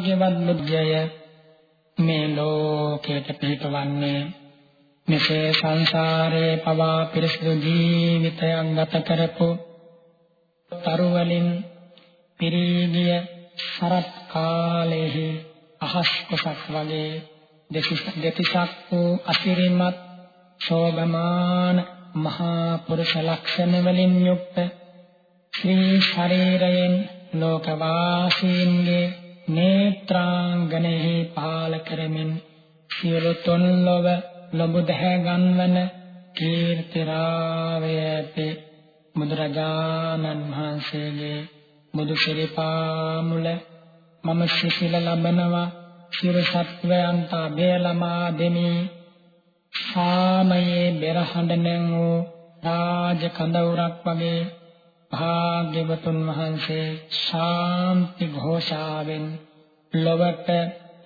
භාග්‍යවත් බුද්ධය මේ ලෝකයට පිටවන්නේ මෙසේ සංසාරේ පවා පිරිසිදු ජීවිතයක් ගත කරපු තරුවලින් පිරිගිය සරත් කාලෙහි අහස් කොසක් වගේ දෙතිසක් වූ අසිරිමත් ශෝභමාන මහා පුරුෂ ලක්ෂණ වලින් යුක්ත ශ්‍රී ශරීරයෙන් ලෝකවාසීන්ගේ නේත්‍රාංගනෙහි පාල කරමින් සියලු තුන් ලොව ලොබු දැහැ ගන්වන කීර්ති රාවයති බුදුරජාණන් වහන්සේගේ බුදු ශිරපා මුල මම සිසිල ලබනවා සියලු සත්වයන්ට අභය ලමා දෙමි. සාමයේ බෙරහඬ නැංවූ රාජ කඳවුරක් වගේ භාග්‍යවතුන් වහන්සේ ශාන්ති ഘോഷාවෙන් ලොවට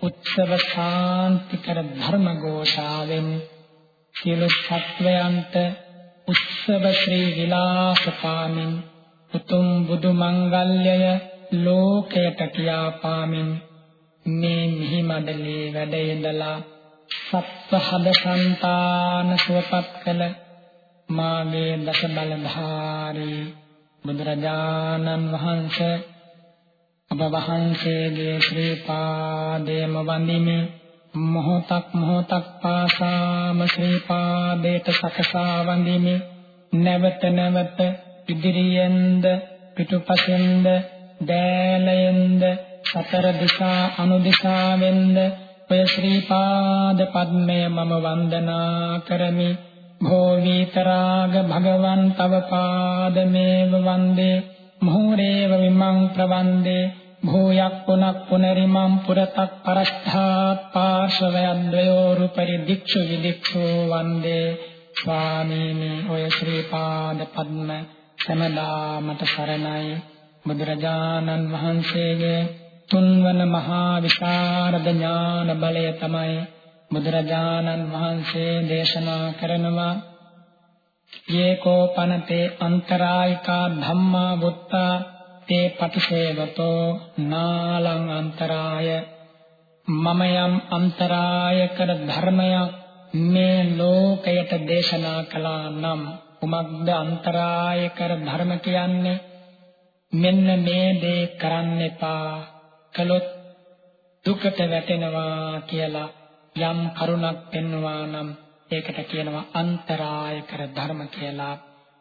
උත්සව ශාන්ති කර ධර්ම ഘോഷාවෙන් සියලු සත්වයන්ට උත්සව ශ්‍රී විලාසපාමින් උතුම් බුදු මංගල්‍යය ලෝකයට කියා පාමින් මේ මිහි මඩලේ වැඩ ඉඳලා සත්ව හද సంతාන සුවපත් කළ මාගේ දස බල ධාරී බුදුරජාණන් වහන්සේ ඔබ වහන්සේගේ ශ්‍රී පාදයේම වඳිමි. මොහොතක් මොහොතක් පාසාම ශ්‍රී පාදයට සකසා වඳිමි. නැවත නැවත ඉදිරියෙන්ද පිටුපසින්ද දෑලයෙන්ද සතර දිශා අනුදිශාවෙන්ද ඔය ශ්‍රී පාද පද්මය මම වන්දනා කරමි. භෝ විතරාග භගවන් තව පාදමේව වන්දේ මොහරේව විමං ප්‍රවන්දේ භූයක් පුනක් පුනරිමං පුරතක් පරස්ථාත් පාර්ශවයද්වයෝරුපරි දික්ෂු විදික්ෂු වන්දේ ස්වාමීනි ඔය ශ්‍රී පාද පද්ම සමදා මට සරණයි බුදුරජාණන් වහන්සේගේ තුන්වන මහා විශාරද ඥාන බලය තමයි බුදුරජාණන් වහන්සේ දේශනා කරනවා. යේකෝ පනතේ අන්තරායිකා ධම්මා වුත්තා තේ පටිසේවතෝ නාලං අන්තරාය. මම යම් අන්තරාය කර ධර්මයක් මේ ලෝකයට දේශනා කළා නම් කුමක්ද අන්තරාය කර ධර්ම කියන්නේ? මෙන්න මේ දේ කරන්න එපා. කළොත් දුකට වැටෙනවා කියලා යම් කරුණක් පෙන්වනවා නම් ඒකට කියනවා අන්තරාය කර ධර්ම කියලා.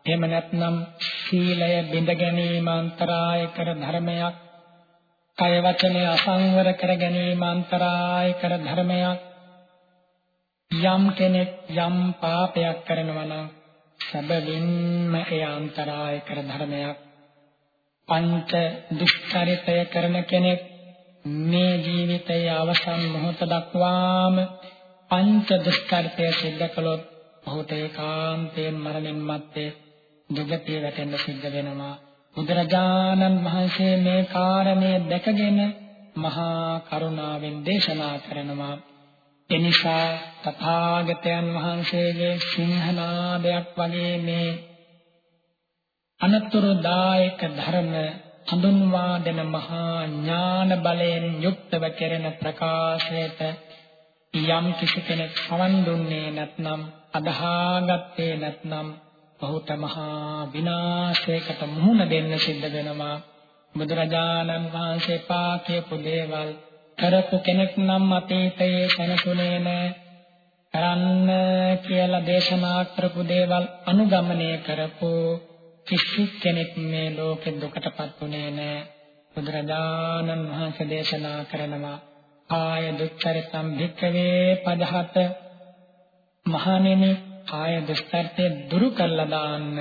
එහෙම නැත්නම් සීලය බිඳ ගැනීම අන්තරාය කර ධර්මයක්. කය වචනේ අසංවර කර ගැනීම අන්තරාය කර ධර්මයක්. යම් කෙනෙක් යම් පාපයක් කරනවා නම් සැබවින්ම ඒ අන්තරාය කර ධර්මයක්. පංච දුෂ්චරිතය කරන කෙනෙක් මේ ජීවිතයේ අවසන් මොහොත දක්වාම පංච දුෂ්කර්තය සිද්ධ කළොත් ඔහුට ඒකාන්තයෙන් මරණින් මත්තේ දුගතිය වැටෙන්න සිද්ධ වෙනවා. බුදුරජාණන් වහන්සේ මේ කාරණේ දැකගෙන මහා කරුණාවෙන් දේශනා කරනවා. එනිසා තථාගතයන් වහන්සේගේ සිංහනාදයක් වගේ මේ අනතුරුදායක ධර්ම හඳුන්වා දෙන මහා ඥාන බලයෙන් යුක්තව කෙරෙන ප්‍රකාශයට යම් කිසි කෙනෙක් සවන් දුන්නේ නැත්නම් අදහාගත්තේ නැත්නම් ඔහුට මහා විනාශයකට මුහුණ දෙන්න සිද්ධ වෙනවා. බුදුරජාණන් වහන්සේ පා කියපු දේවල් කරපු කෙනෙක් නම් අතීතයේ සැනසුනේ නැහැ කරන්න කියලා දේශනා කරපු දේවල් අනුගමනය කරපු කිසි කෙනෙක් මේ ලෝකෙ දුකටපත් උනේ නැහැ. බුදුරජාණන් වහන්සේ දේශනා කරනවා ආය දුක්ඛරිතම් භික්ඛවේ පදහත. මහණෙනි ආය දුක්ඛර්තේ දුරු කළා දාන්න.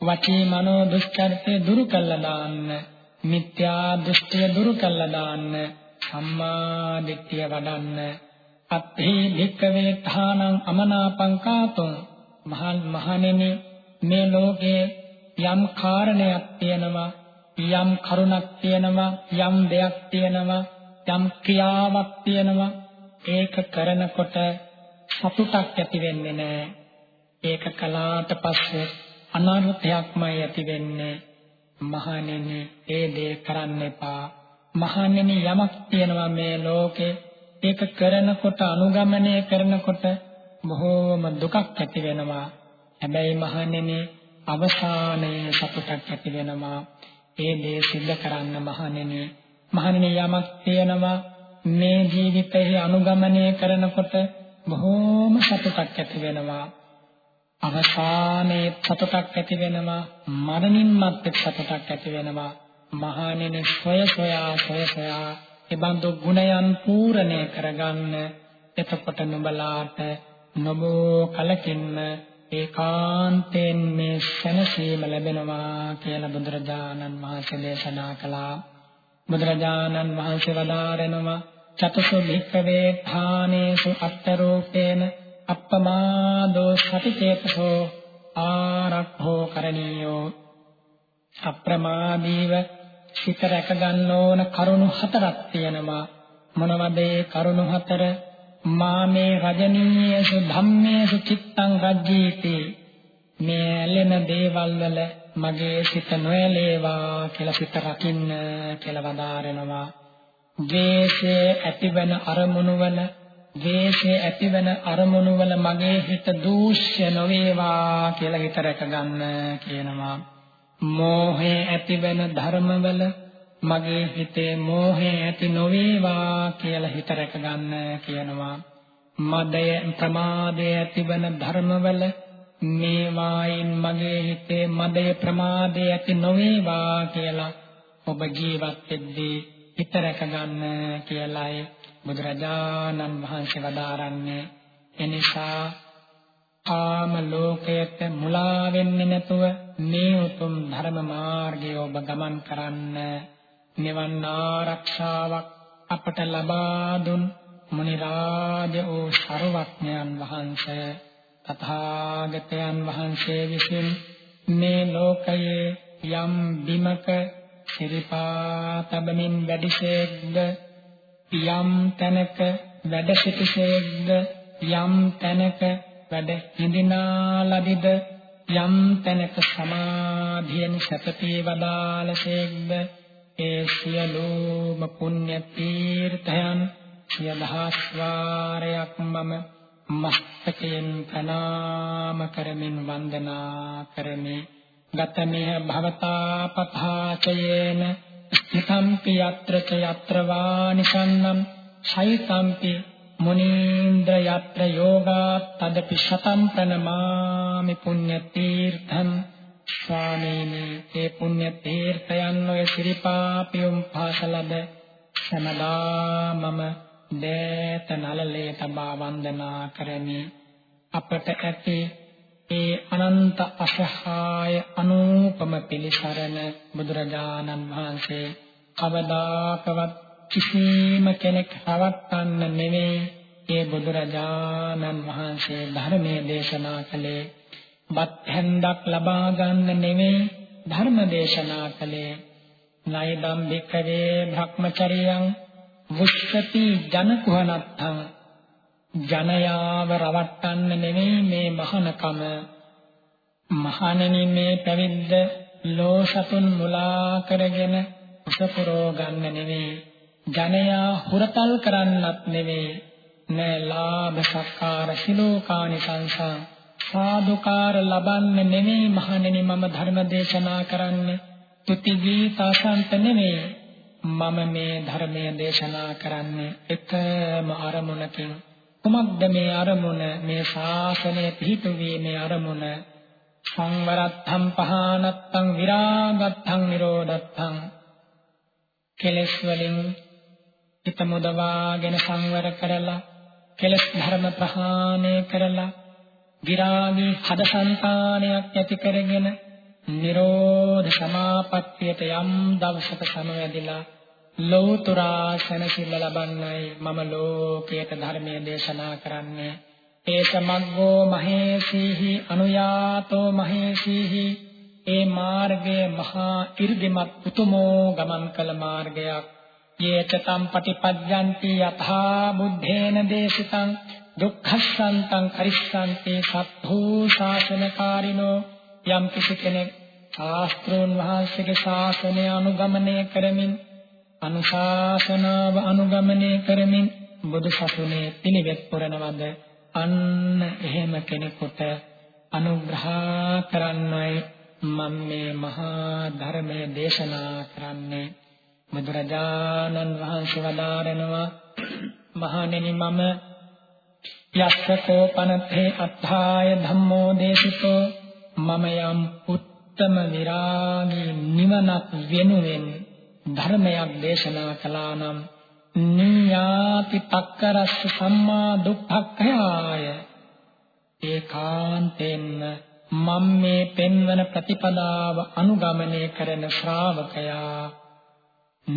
වචී මනෝ දුක්ඛර්තේ දුරු කළා දාන්න. මිත්‍යා දෘෂ්ටිය දුරු කළා දාන්න. සම්මා දිට්ඨිය වඩන්න. අත්ථි භික්ඛවේ ථානං අමනාපං කාතුං. මහල් මහණෙනි මේ ලෝකේ යම් කාරණයක් තියෙනවා යම් කරුණක් තියෙනවා යම් දෙයක් තියෙනවා යම් ක්‍රියාවක් තියෙනවා ඒක කරනකොට සතුටක් ඇති වෙන්නේ නැහැ ඒක කලාට පස්සේ අනර්ථයක්මයි ඇති වෙන්නේ. මහණෙනි ඒ දේ කරන්න එපා. මහණෙනි යමක් තියෙනවා මේ ලෝකේ. ඒක කරනකොට අනුගමනය කරනකොට බොහෝම දුකක් ඇති වෙනවා. හැබැයි මහණෙනි අවසානයේ සතුටක් ඇති වෙනවා. ඒ දේ සිද්ධ කරන්න මහණෙනි. මහණෙනි යමක් තියෙනවා මේ ජීවිතයේ අනුගමනය කරනකොට බොහෝම සතුටක් ඇති වෙනවා. අවසානයේ සතුටක් ඇති වෙනවා. මරණින් මත්තේ සතුටක් ඇති වෙනවා. මහණෙනි සොය සොයා සොය සොයා ඒබඳු ගුණයන් පූර්ණේ කරගන්න. එතකොට නුඹලාට නොබෝ කලකින්ම ඒකාන්තයෙන් මේ සැනසීම ලැබෙනවා කියලා බුදුරජාණන් වහන්සේ දේශනා කළා. බුදුරජාණන් වහන්සේ වදාරනවා චතසු භික්ඛවේ ධානේසු අත්තරෝපේන අප්පමාදෝ සතිචේතසෝ ආරක්ඛෝ කරණීයෝ අප්‍රමාදීව සිත රැක ගන්න ඕන කරුණු හතරක් තියෙනවා. මොනවද ඒ කරුණු හතර? මාමේ රජනීයසු ධම්මේසු චිත්තං රජ්ජීති. මේ ඇලෙන දේවල් වල මගේ සිත නොඇලේවා කියලා සිත රකින්න කියලා වදාරනවා. ද්වේෂය ඇතිවන අරමුණු වල ද්වේෂය ඇතිවන අරමුණු වල මගේ හිත දූෂ්‍ය නොවේවා කියලා හිත රැක ගන්න කියනවා. මෝහය ඇතිවෙන ධර්මවල මගේ හිතේ මෝහය ඇති නොවේවා කියලා හිත රැක ගන්න කියනවා. මදය ප්‍රමාදය ඇතිවන ධර්මවල මේවායින් මගේ හිතේ මදය ප්‍රමාදය ඇති නොවේවා කියලා ඔබ ජීවත් වෙද්දී හිත රැක ගන්න කියලායි බුදුරජාණන් වහන්සේ වදාරන්නේ. එනිසා කාම ලෝකයට මුලා වෙන්නේ නැතුව මේ උතුම් ධර්ම මාර්ගය ඔබ ගමන් කරන්න නිවන් ආරක්ෂාවක් අපට ලබා දුන් මුනි රාජ වූ ਸਰවඥයන් වහන්සේ තථාගතයන් වහන්සේ විසින් මේ ලෝකයේ යම් බිමක සිරිපා තබමින් වැඩිසේක්ද යම් තැනක වැඩ සිටිසේක්ද යම් තැනක වැඩ හිඳිනා ලදිද යම් තැනක සමාධියෙන් සතපී වදාළසේක්ද ඒ සියලුම පුණ්‍ය තීර්ථයන් සිය දහස් වාරයක් මම මස්තකයෙන් ප්‍රණාම කරමින් වන්දනා කරමි. ගතමෙහ භවතා පථාචයේන ස්ථිතම්පි යත්‍ර ච යත්‍ර වානිසන්නම් සයිතම්පි මුනීන්ද්‍ර යත්‍ර යෝගා තදපි शतं ප්‍රණමාමි පුඤ්ඤ තීර්ථං ස්වාමීනි ඒ පුණ්‍ය තීර්ථයන් ඔය සිරිපාපියුම් පාසලද සමදා මම දේත නලලේ තබා වන්දනා කරමි. අපට ඇති ඒ අනන්ත අසහාය අනූපම පිළිසරණ බුදුරජාණන් වහන්සේ කවදාකවත් කිසිම කෙනෙක් හවත්තන්න නෙවෙයි ඒ බුදුරජාණන් වහන්සේ ධර්මයේ දේශනා කළේ බත් හැන්දක් ලබා ගන්න නෙවෙයි ධර්ම දේශනා කළේ නයිදම් භික්ඛවේ භ්‍රමචරියං මුස්සති ජන කුහනත්තං ජනයාව රවට්ටන්න නෙවෙයි මේ මහානකම. මහණෙනි මේ පැවිද්ද ලෝසතුන් මුලා කරගෙන උසපුරෝ ගන්න නෙවෙයි ජනයා හුරතල් කරන්නත් නෙවෙයි නෑ ලාභ සක්කාර සිලෝකානි සංසා. සාදුකාර ලබන්න නෙවෙයි මහණෙනි මම ධර්ම දේශනා කරන්නේ. තුති ගීත අසන්ත නෙවෙයි මම මේ ධර්මය දේශනා කරන්නේ. එකම අරමුණකින්. කුමක්ද මේ අරමුණ? මේ ශාසනය පිහිටුවීමේ අරමුණ. සංවරත්තම් පහනත්තම් විරාගත්තම් නිරෝධත්තම් කෙලස් වලින් හිත මුදවාගෙන සංවර කරලා කෙලස් ධර්ම ප්‍රහාණය කරලා විරාගී හදසංතානයක් ඇති කරගෙන නිරෝධ සමාපත්තියට යම් දවසක සමවැදිලා ලෞතුරා සනසිල්ල ලබන්නයි මම ලෝකයට ධර්මයේ දේශනා කරන්නේ. ඒ සමග්ගෝ මහේසීහි අනුයාතෝ මහේසීහි. ඒ මාර්ගයේ මහා ඉර්ධිමත් උතුමෝ ගමන් කළ මාර්ගයක්. යේතම් පටිපද්යන්ති යථා බුද්ධේන දේශිතං දුක්ඛසන්තං කරිස්සන්ති සත්ථෝ ශාසනකාරිනෝ යම් කිසි කෙනෙක් ශාස්ත්‍රෝන් වහන්සේගේ ශාසනය අනුගමනය කරමින් අනුශාසනාව අනුගමනය කරමින් බුදු සසුනේ පිළිවෙත් පුරනවද? අන්න එහෙම කෙනෙකුට අනුග්‍රහ කරන්නයි මම මේ මහා ධර්මයේ දේශනා කරන්නේ. බුදුරජාණන් වහන්සේ වදාරනවා මහණෙනි මම යස්සකෝ පනතේ අත්ථාය ධම්මෝ දේශිතෝ මම යම් උත්තම විරාගී නිවනක් වෙනුවෙන් ධර්මයක් දේශනා කළා නම් නියාති පක්කරස්ස සම්මා දුක්ඛක්ඛයාය ඒකාන්තෙන් මම මේ පෙන්වන ප්‍රතිපදාව අනුගමනය කරන ශ්‍රාවකයා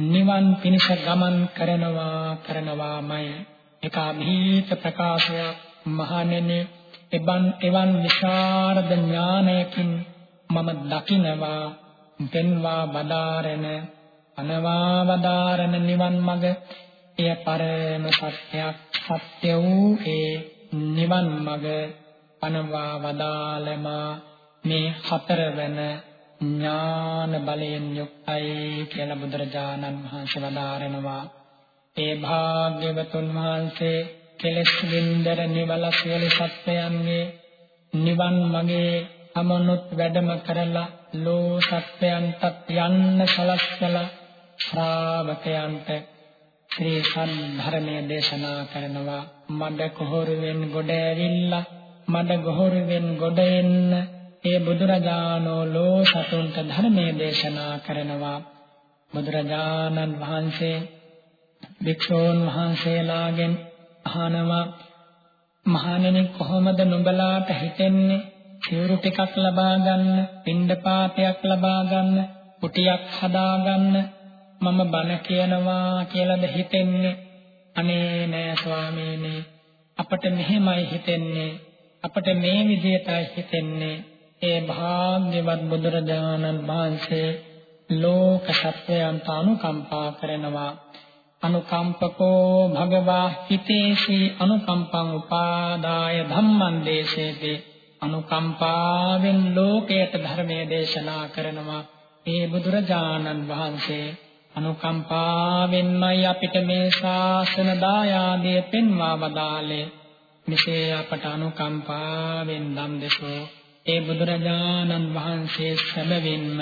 නිවන් පිණිස ගමන් කරනවා කරනවාමයි එක අභීත ප්‍රකාශයක් මහණෙනි. එබන් එවන් විශාරද ඥානයකින් මම දකිනවා පෙන්වා බදාරන අනවා බදාරන නිවන් මඟ. එය පරම සත්‍යයක් සත්‍ය වූ ඒ නිවන් මඟ. පනවා වදාළමා මේ හතරවන ඥාන බලයෙන් යුක්තයි කියලා බුදුරජාණන් වහන්සේ වදාරනවා. ඒ භාග්‍යවතුන් වහන්සේ කෙලෙස් වින්දර නිවල සියලු සත්‍යයන්ගේ නිවන් මගේ අමනුත් වැඩම කරලා ලෝ සත්‍යයන්ටත් යන්න සලස්සලා ශ්‍රාවකයන්ට ශ්‍රී සම්ධර්මයේ දේශනා කරනවා. මඩ කොහොරුවෙන් ගොඩ ඇවිල්ලා මඩ ගොහොරුවෙන් ගොඩ එන්න ඒ බුදුරජාණෝ ලෝ සතුන්ට ධර්මයේ දේශනා කරනවා. බුදුරජාණන් වහන්සේ භික්ෂූන් වහන්සේලාගෙන් අහනවා මහණෙනි කොහොමද නුඹලාට හිතෙන්නේ සිවුරු ටිකක් ලබා ගන්න, පින්ඩපාතයක් ලබා ගන්න, කුටියක් හදා ගන්න මම බණ කියනවා කියලාද හිතෙන්නේ? අනේ නෑ ස්වාමීනි අපට මෙහෙමයි හිතෙන්නේ. අපට මේ විදිහටයි හිතෙන්නේ. ඒ භාග්‍යවත් බුදුරජාණන් වහන්සේ ලෝක සත්‍යයන්ට අනුකම්පා කරනවා අනුකම්පකෝ භගවා හිතේසි අනුකම්පං උපාදාය ධම්මං දේශේති අනුකම්පාවෙන් ලෝකයට ධර්මයේ දේශනා කරනවා ඒ බුදුරජාණන් වහන්සේ. අනුකම්පාවෙන්මයි අපිට මේ ශාසන දායාදය පෙන්වා වදාළේ. මෙසේ අපට අනුකම්පාවෙන් දම් දෙසෝ ඒ බුදුරජාණන් වහන්සේ සැබවින්ම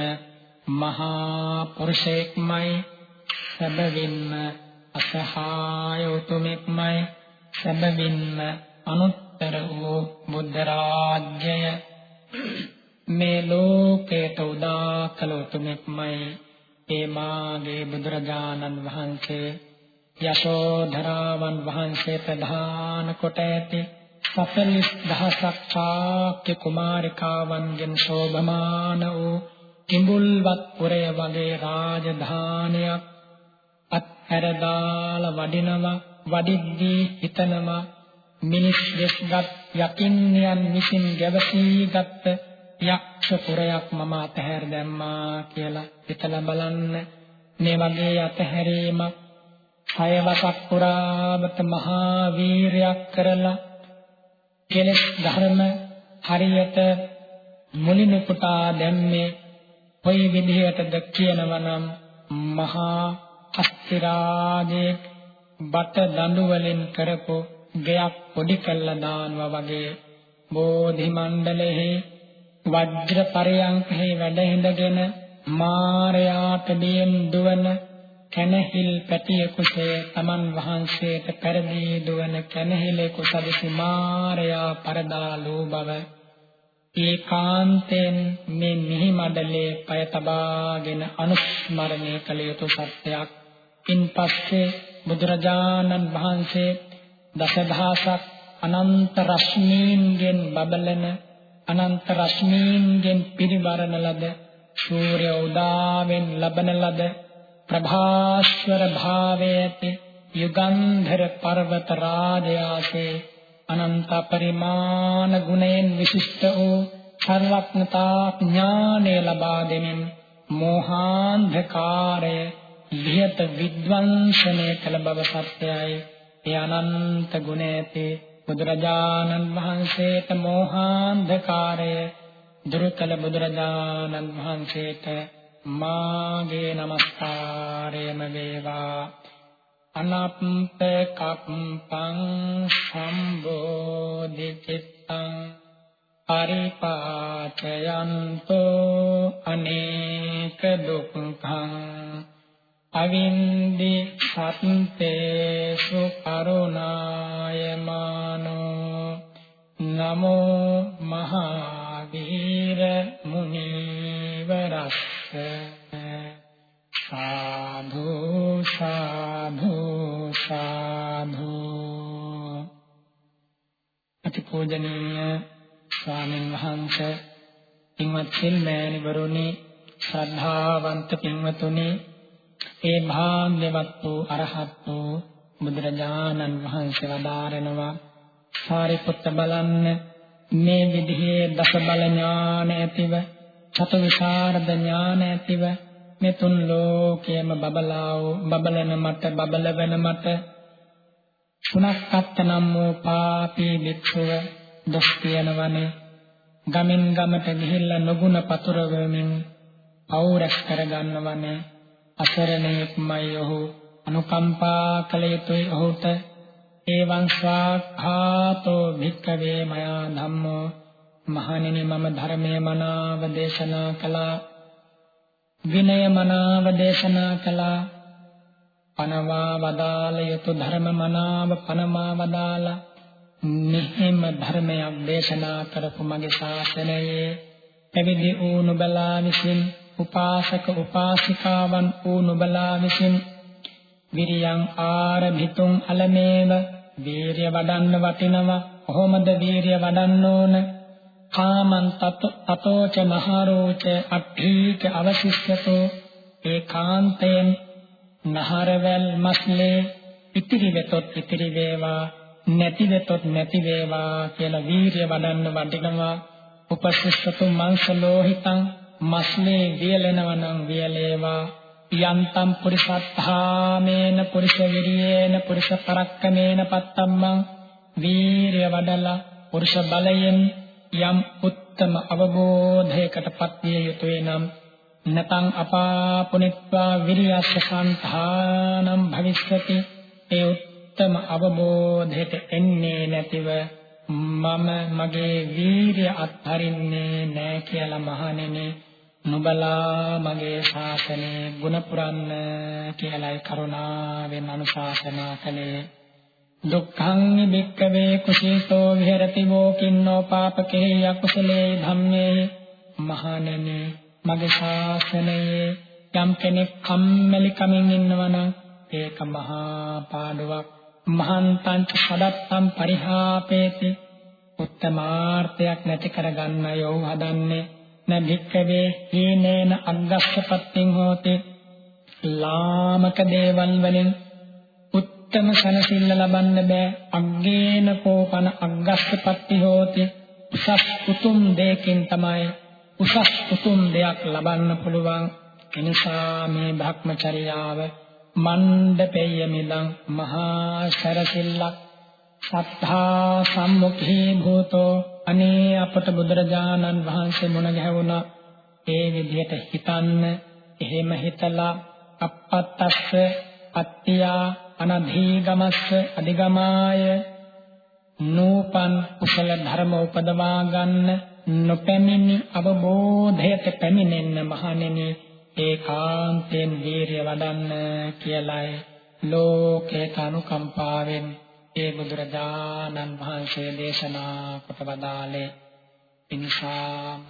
මහා පුරුෂයෙක්මයි. සැබවින්ම අසහාය උතුමෙක්මයි සැබවින්ම අනුත්තර වූ බුද්ධ රාජ්‍යය මේ ලෝකයට උදා කළ උතුමෙක්මයි ඒ මාගේ බුදුරජාණන් වහන්සේ යශෝධරාවන් වහන්සේ ප්‍රධාන කොට ඇති සතලිස් දහසක් ශාක්‍ය කුමාරිකාවන්ගෙන් ශෝභමාන වූ කිඹුල්වත් පුරය වගේ රාජධානියක් අත්හැර දාලා වඩිනවා වඩිද්දී හිතනවා. මිනිස් දෙස්ගත් යකින්යන් විසින් ගැවසීගත් යක්ෂ පුරයක් මම අතහැර දැම්මා කියලා හිතලා බලන්න. මේ වගේ අතහැරීමක් හය වසක් පුරාමත මහා වීරයක් කරලා කෙලෙස් ධර්ම හරියට මුලිනු පුටා දැම්මේ කොයි විදිහටද කියනවනම් මහා අස්තිරාගේ බට දඬු වලින් කරපු ගයක් පොඩි කළා දානවා වගේ බෝධි මණ්ඩලෙහි වජ්‍ර පරයන්කෙහි වැඩ හිඳගෙන මාරයාට බියෙන් දුවන කැනහිල් පැටිය කුසේ තමන් වහන්සේට පෙරදී දුවන කැනහිලේ කුසදිසි මාරයා පරදාලෝ බව ඒකාන්තයෙන් මේ මිහි මඩලේ පය තබාගෙන අනුස්මරණය කළ යුතු සත්‍යයක්. ඉන්පස්සේ බුදුරජාණන් වහන්සේ දසදහසක් අනන්ත රශ්මීන්ගෙන් බබලන අනන්ත රශ්මීන්ගෙන් පිරිවරණ ලද සූර්ය උදාවෙන් ලබන ලද ප්‍රභාස්වර භාවයේති යුගන්ධර පර්වත රාජයාසේ අනන්ත පරිමාණ ගුණයෙන් විශිෂ්ට වූ සර්වඥතා ඥානය ලබා දෙමින් මෝහාන්ධකාරය විහෙත විද්වංශනය කළ බව සත්‍යයි. ඒ අනන්ත ගුණ ඇති බුදුරජාණන් වහන්සේට මෝහාන්ධකාරය දුරු කළ බුදුරජාණන් වහන්සේට මාගේ নমස්කාරයම වේවා. අනප්ප කප්පං සම්බෝධි චිත්තං පරිපාචයන්තෝ අනේක දුක්ඛං අවින්දි සත්තේසු කරුණායමානෝ නමෝ මහාවීර මුනිවරස්ස සාධු සාධු සාධු අතිපූජනීය ස්වාමීන් වහන්සේ පින්වත් සිල් මෑණිවරුනි ශ්‍රද්ධාවන්ත පින්වතුනි ඒ භාග්‍යවත් වූ අරහත් වූ බුදුරජාණන් වහන්සේ වදාරනවා. සාරිපුත්ත බලන්න මේ විදිහේ දස බල ඥාන ඇතිව චතු විසරද ඥාන ඇතිව මේ තුන් ලෝකයේම බබලා වූ බබලන මට බබලවන මට සුනක්කත් නම් වූ පාපී භික්ෂුව දොස් කියනවනේ. ගමින් ගමට ගිහිල්ලා නොගුණ පතුර වෙමින් පෞරස් කරගන්නවනේ. අසරණයෙක්මයි ඔහු. අනුකම්පා කළ යුතුයි ඔහුට. එවං ස්වාඛාතෝ භික්ඛවේ මයා ධම්මෝ. මහණෙනි මම ධර්මයේ මනාව දේශනා කළා. විනය මනාව දේශනා කළා. පනවා වදාළ යුතු ධර්ම මනාව පනමා වදාලා මෙහෙම ධර්මයක් දේශනා කරපු මගේ ශාසනයේ පැවිදි වූ නුබලා විසින් උපාසක උපාසිකාවන් වූ නුබලා විසින් විරියං ආරභිතුං අලමේව වීරිය වඩන්න වටිනවා. කොහොමද වීරිය වඩන්න ඕන? කාමං තතෝච මහරෝච අට්ඨීක අවශිෂ්‍යතෝ ඒකාන්තයෙන් නහරවැල් මස්ලේ ඉතිරි වෙතොත් ඉතිරි වේවා නැති වෙතොත් නැති වේවා කියලා වීරිය වඩන්න වටිනවා. උපසිස්සතු මංස ලෝහිතං මස්නේ වියලෙනවා නම් වියලේවා. යන්තම් පුරිසත්තාමේන පුරිස විරියේන පුරිස පරක්කමේන පත්තම්මං. වීරිය වඩලා පුරුෂ බලයෙන් යම් උත්තම අවබෝධයකටපත් විය යුතුය නම් නතං අපාපුනිත්වා විරියස්ස සන්තානම් භවිස්සති. ඒ උත්තම අවබෝධයට එන්නේ නැතිව මම මගේ වීරිය අත්හරින්නේ නැහැ කියලා මහණෙනි. නුබලා මගේ ශාසනය ගුණ පුරන්න කියලායි කරුණාවෙන් අනුශාසනා කළේ. දුක්ඛං වික්කවේ කුසීතෝ විහෙරති වෝකින්නෝ පාපකේ අකුසලේ ධම්මේ. මහණෙනි මගේ ශාසනයේ යම් කෙනෙක් කම්මැලි කමින් ඉන්නවනම් ඒක මහා පාඩුවක්. මහන්තං සදත්තම් පරිහාපේති. උත්තමාර්ථයක් නැති කරගන්න යෝ හදන්නේ. නභික්කවේ හීනේන අග්ගස්සපත්තින් හෝති. ලාමක දේවල් වලින් උත්තම සනසිල්ල ලබන්න බෑ. අග්ගේන කෝපන අග්ගස්සපත්ති හෝති. උසස් උතුම් දෙයකින් තමයි උසස් උතුම් දෙයක් ලබන්න පුළුවන්. එනිසා මේ භක්මචර්යාව මණ්ඩපේය මිදං මහා සරසිල්ලක්. සත්තා සම්මුඛී භූතෝ අනේ අපට බුදුරජාණන් වහන්සේ මුණ ගැහුණා. ඒ විදිහට හිතන්න එහෙම හිතලා අපත්තස්ස අත්‍ත්‍යා අනධීගමස්ස අධිගමාය නූපන් කුසල ධර්ම උපදවා ගන්න නොපැමිණි අවබෝධයට පැමිණෙන්න මහණෙනි ඒකාන්තයෙන් වීරිය වඩන්න කියලයි ලෝකේ කනුකම්පාවෙන් ඒ බුදුරජාණන් වහන්සේ දේශනා කොට වදාළේ ඉන්සාම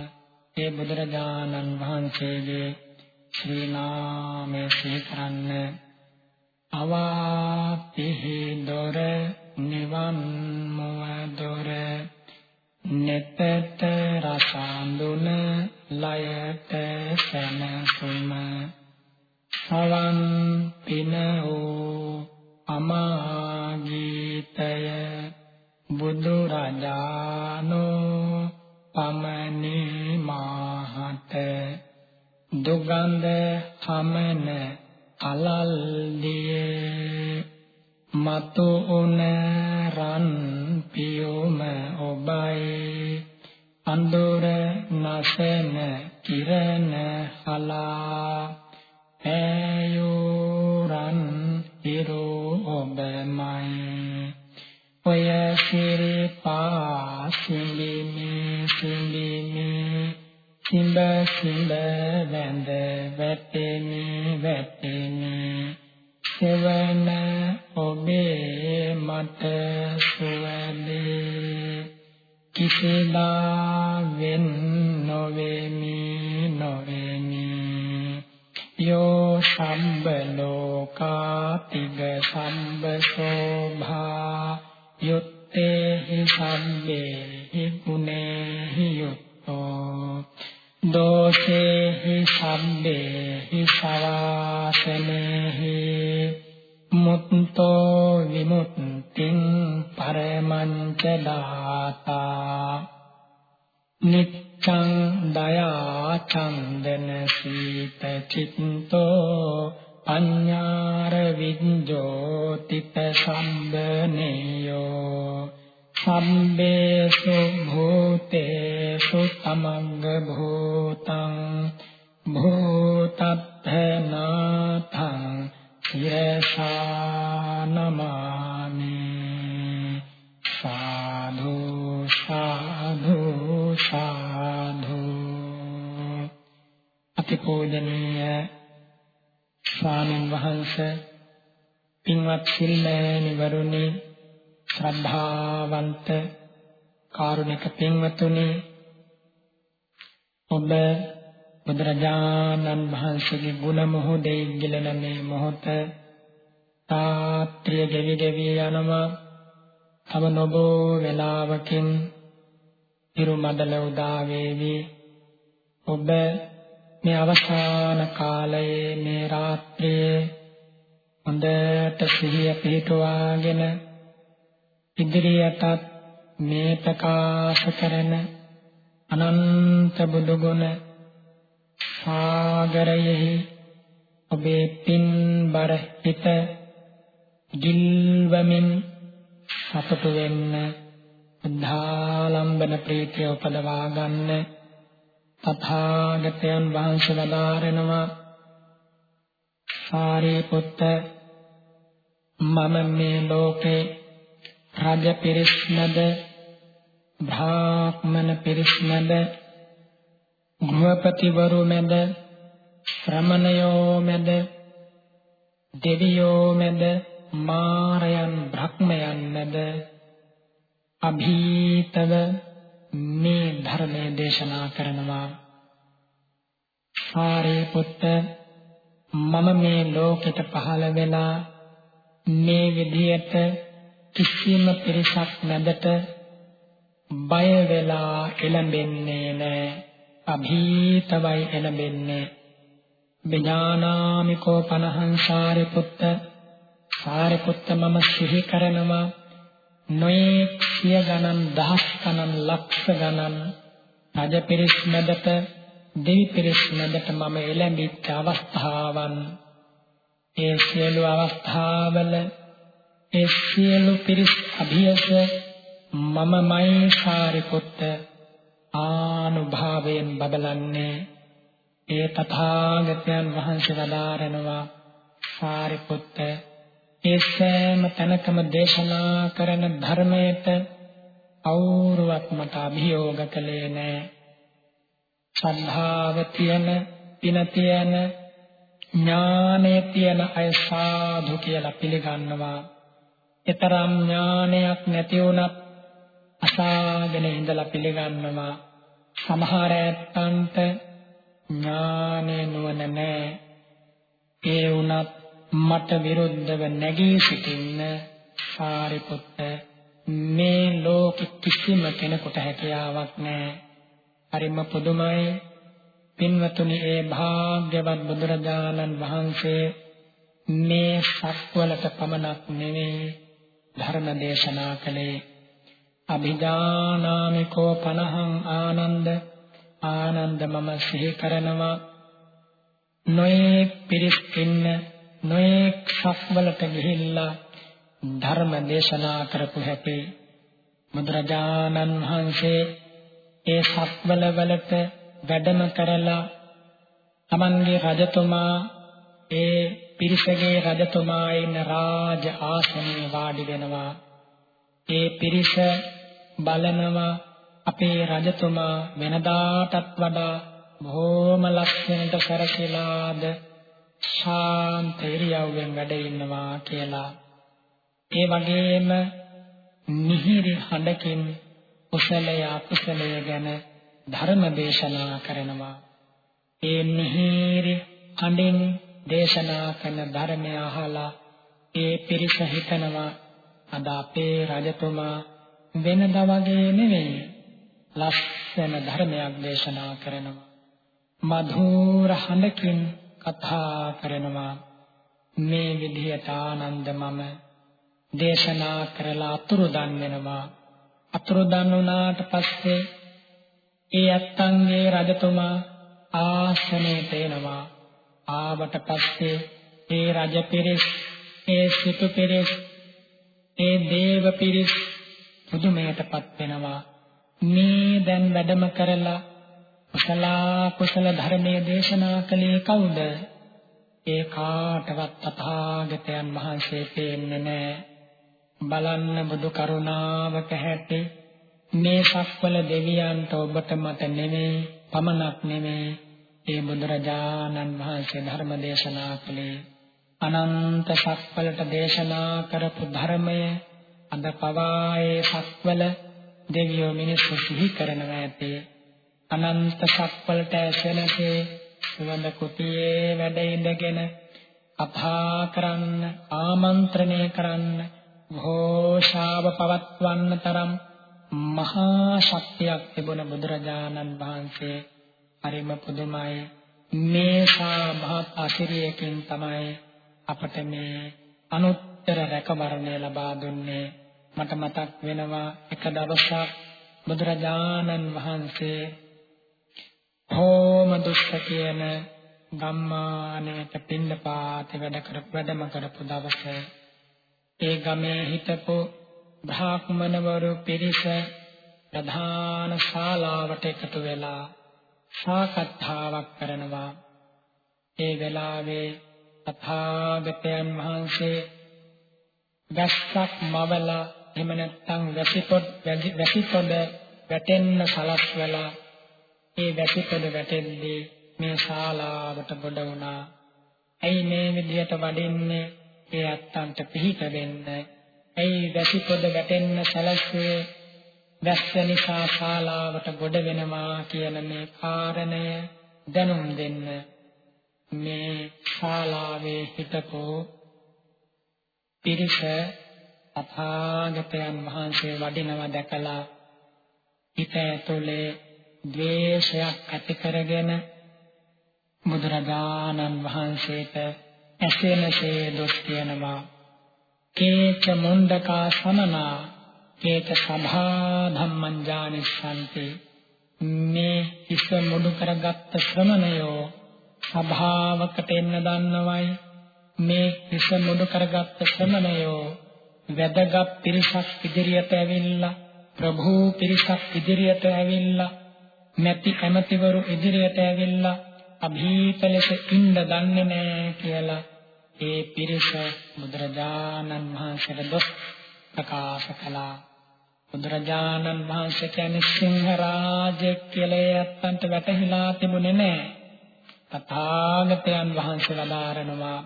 ඒ බුදුරජාණන් වහන්සේගේ ශ්‍රී නාමයේ සීකරන්න අවාපිහි දොර නිවන් මුව දොර නෙතත රසඳුන ලයට සනසුම. සවන් පින වූ අමාගීතය බුදු රජානෝ පමනි මාහත දුගන්ධ හමන අලල් දියේ මතු උන රන් පියුම ඔබයි අඳුර නැසෙන කිරණ හලා පෑයෝරන් හිරෝ ඔබමයි ඔය සිරිපා සිඹිමි සිඹිමි. සිඹ සිඹ වැඳ වැටෙමි වැටෙමි. සෙවන ඔබේ මට සුවදේ කිසිදා වෙන් නොවේමි නොවේමි. යෝ සම්බ ලෝකාතිග සම්බ සෝභා යුත්තේහි සම්බේහි ගුණේහි යුත්තෝ දෝෂේහි සම්බේහි සවාසනේහි මුත්තෝ විමුක්තිං පරමංච දාතා නිච්ඡං දයා චන්දන සීත චිත්තෝ අඤ්ඤාර විඤ්ජෝතිත සම්බනේයෝ සම්බේසු භූතේසු තමංග භූතං භූතත්ථනාථං යසානමාමි සාධු සාධු සාධු අතිපූජනීය. ස්වාමීන් වහන්සේ පින්වත් සිල්ලෑණි වරුනි ශ්‍රද්ධාවන්ත කාරුණික පින්වතුනි ඔබ බුදුරජාණන් වහන්සේගේ ගුණ මොහොතේ ගිලන මේ මොහොත තාත්‍රිය ගෙවි ගෙවි යනවා. තව නොබෝ වේලාවකින් ඉරුමඩල උදා වේවි. ඔබ මේ අවසාන කාලයේ මේ රාත්‍රියේ හොඳට සිහිය පිහිටුවාගෙන ඉදිරියටත් මේ ප්‍රකාශ කරන අනන්ත බුදු ගුණ සාගරයෙහි ඔබේ පින්බර හිත ගිල්වමින් සතුටු වෙන්න ධාලම්බන ප්‍රීතිය උපදවා ගන්න තථාගතයන් වහන්සේ වදාරනවා සාරිපුත්ත මම මේ ලෝකේ රජ පිරිස්නද බ්‍රාහ්මණ පිරිස්නද ගෘහපතිවරු මැද ශ්‍රමණයෝ මැද දෙවියෝ මැද මාරයන් බ්‍රහ්මයන් මැද අභීතව මේ ධර්මයේ දේශනා කරනවා. සාරිපුත්ත මම මේ ලෝකෙට පහළ වෙලා මේ විදියට කිසිම පිරිසක් මැදට බය වෙලා එළඹෙන්නේ නැහැ අභීතවයි එළඹෙන්නේ. විඥානාමිකෝ පනහං සාරිපුත්ත සාරිපුත්ත මම සිහි කරනවා. නොයෙක් සිය ගණන් දහස් ගණන් ලක්ෂ ගණන් රජ පිරිස් මැදට දෙවි පිරිස් මැදට මම එළඹිච්ච අවස්ථාවන්. ඒ සියලු අවස්ථාවල ඒ සියලු පිරිස් අභියස මමමයි සාරිපුත්ත ආනුභාවයෙන් බබලන්නේ. ඒ තථාගතයන් වහන්සේ වදාරනවා සාරිපුත්ත ඒ සෑම තැනකම දේශනා කරන ධර්මයට අවුරුවක් මට අභියෝග කළේ නෑ. ශ්‍රද්ධාව තියෙන පින තියෙන ඥානය තියෙන අය සාධු කියලා පිළිගන්නවා. ඊතරම් ඥානයක් නැති වුණත් අසාගෙන ඉඳලා පිළිගන්නවා. සමහර ඇත්තන්ට ඥානෙ නුවණ නැහැ ඒ වුණත් මට විරුද්ධව නැගී සිටින්න සාරිපුත්ත. මේ ලෝක කිසිම කෙනෙකුට හැකියාවක් නැහැ. හරිම පුදුමයි. පින්වතුනි ඒ භාග්‍යවත් බුදුරජාණන් වහන්සේ මේ සක්වලට පමණක් නෙවෙයි ධර්ම දේශනා කළේ. අභිජානාමිකෝ පනහං ආනන්ද. ආනන්ද මම සිහි කරනවා. නොයේ පිරිස් ඉන්න නොයේ සක්වලට ගිහිල්ලා ධර්ම දේශනා කරපු හැටි බුදුරජාණන් වහන්සේ ඒ සක්වල වලට වැඩම කරලා තමන්ගේ රජතුමා ඒ පිරිසගේ රජතුමා ඉන්න රාජ ආසනයේ වාඩි වෙනවා. ඒ පිරිස බලනවා අපේ රජතුමා වෙනදාටත් වඩා බොහොම ලස්සනට සරසිලාද ශාන්ත ඉරියව්වෙන් වැඩ ඉන්නවා කියලා. ඒ වගේම මිහිරි හඬකින් කුසලය අකුසලය ගැන ධර්ම දේශනා කරනවා. ඒ මිහිරි හඬින් දේශනා කරන ධර්මය අහලා ඒ පිරිස හිතනවා අද අපේ රජතුමා වෙනදා වගේ නෙවෙයි ලස්සන ධර්මයක් දේශනා කරනවා මధుර හඬකින් කතා කරනවා. මේ විදිහට ආනන්ද මම දේශනා කරලා අතුරුදන් වෙනවා අතුරුදන් වුණාට පස්සේ ඒ අත්තන්ගේ රජතුමා ආසනයට එනවා ආවට පස්සේ ඒ රජ පිරිස් ඒ සිටු පිරිස් ඒ දේව පිරිස් පුදුමයටපත් වෙනවා. මේ දැන් වැඩම කරලා කුසල කුසල ධර්මයේ දේශනා කළේ කවුද? ඒ කාටවත් තථාගතයන් වහන්සේ පේන්නේ නැහැ. බලන්න බුදු කරුණාවක හැටි. මේ සක්වල දෙවියන්ට ඔබට මට නෙමෙයි පමණක් නෙමෙයි. ඒ බුදුරජාණන් වහන්සේ ධර්ම දේශනා කළේ. අනන්ත සක්වලට දේශනා කරපු ධර්මය අද පවා ඒ සක්වල දෙවියෝ මිනිස්සු සිහි කරනවා ඇතේ අනන්ත සක්වලට ඇසෙනසේ සුවඳ කුටියේ වැඩ ඉඳගෙන කතා කරන්න ආමන්ත්‍රණය කරන්න ഘോഷාව පවත්වන්න තරම් මහා ශක්තියක් තිබුණ බුදුරජාණන් වහන්සේ හරිම පුදුමයි. මේසා මහත් ආශිර්යයෙන් තමයි අපට මේ අනුත්තර රැකවරණය ලබා දුන්නේ. මට මතක් වෙනවා එක දවසක් බුදුරජාණන් වහන්සේ හෝම දුෂ්ට කියන ගම්මානයට පින්නපාත වැඩ කර වැඩම කරපු දවසේ. ඒ ගමේ හිටපු බ්‍රාහ්මණවරු පිරිස ප්‍රධාන ශාලාවට එකතු වෙලා සාකච්ඡාවක් කරනවා. ඒ වෙලාවේ තථාගතයන් වහන්සේ වැස්සක් මවලා එහෙම නැත්නම් වැසිපොඩ් වැසිපොඩ වැටෙන්න සලස්වලා ඒ වැසිපොඩ වැටෙද්දී මේ ශාලාවට ගොඩ වුණා. ඇයි මේ විදිහට වඩින්නේ? ඒ අත්තන්ට පිහිට වෙන්න. ඇයි වැසිපොඩ වැටෙන්න සලස්වේ? වැස්ස නිසා ශාලාවට ගොඩ වෙනවා කියන මේ කාරණය දැනුම් දෙන්න මේ ශාලාවේ හිටපු පිරිස අථාගතයන් වහන්සේ වඩිනවා දැකලා හිත ඇතුලේ ද්වේෂයක් ඇති කරගෙන බුදුරජාණන් වහන්සේට ඇසෙනසේ දොස් කියනවා. කේච මුණ්ඩකා සමනා ඒක සභා ධම්මං ඥානිස්සන්ති මේ හිස මුඩු කරගත්ත ශ්‍රමණයෝ සභාවකට එන්න දන්නවයි. මේ හිස මුඩු කරගත්ත ශ්‍රමණයෝ වැදගත් පිරිසක් ඉදිරියට ඇවිල්ලා ප්‍රභූ පිරිසක් ඉදිරියට ඇවිල්ලා නැති කැමැතිවරු ඉදිරියට ඇවිල්ලා අභීත ලෙස ඉන්න දන්නේ නැහැ කියලා ඒ පිරිස බුදුරජාණන් වහන්සේට දොස් ප්‍රකාශ කළා බුදුරජාණන් වහන්සේ කියන්නේ සිංහ රාජෙක් කියලා යත්තන්ට වැටහිලා තිබුණේ නැහැ. තථාගතයන් වහන්සේ වදාරනවා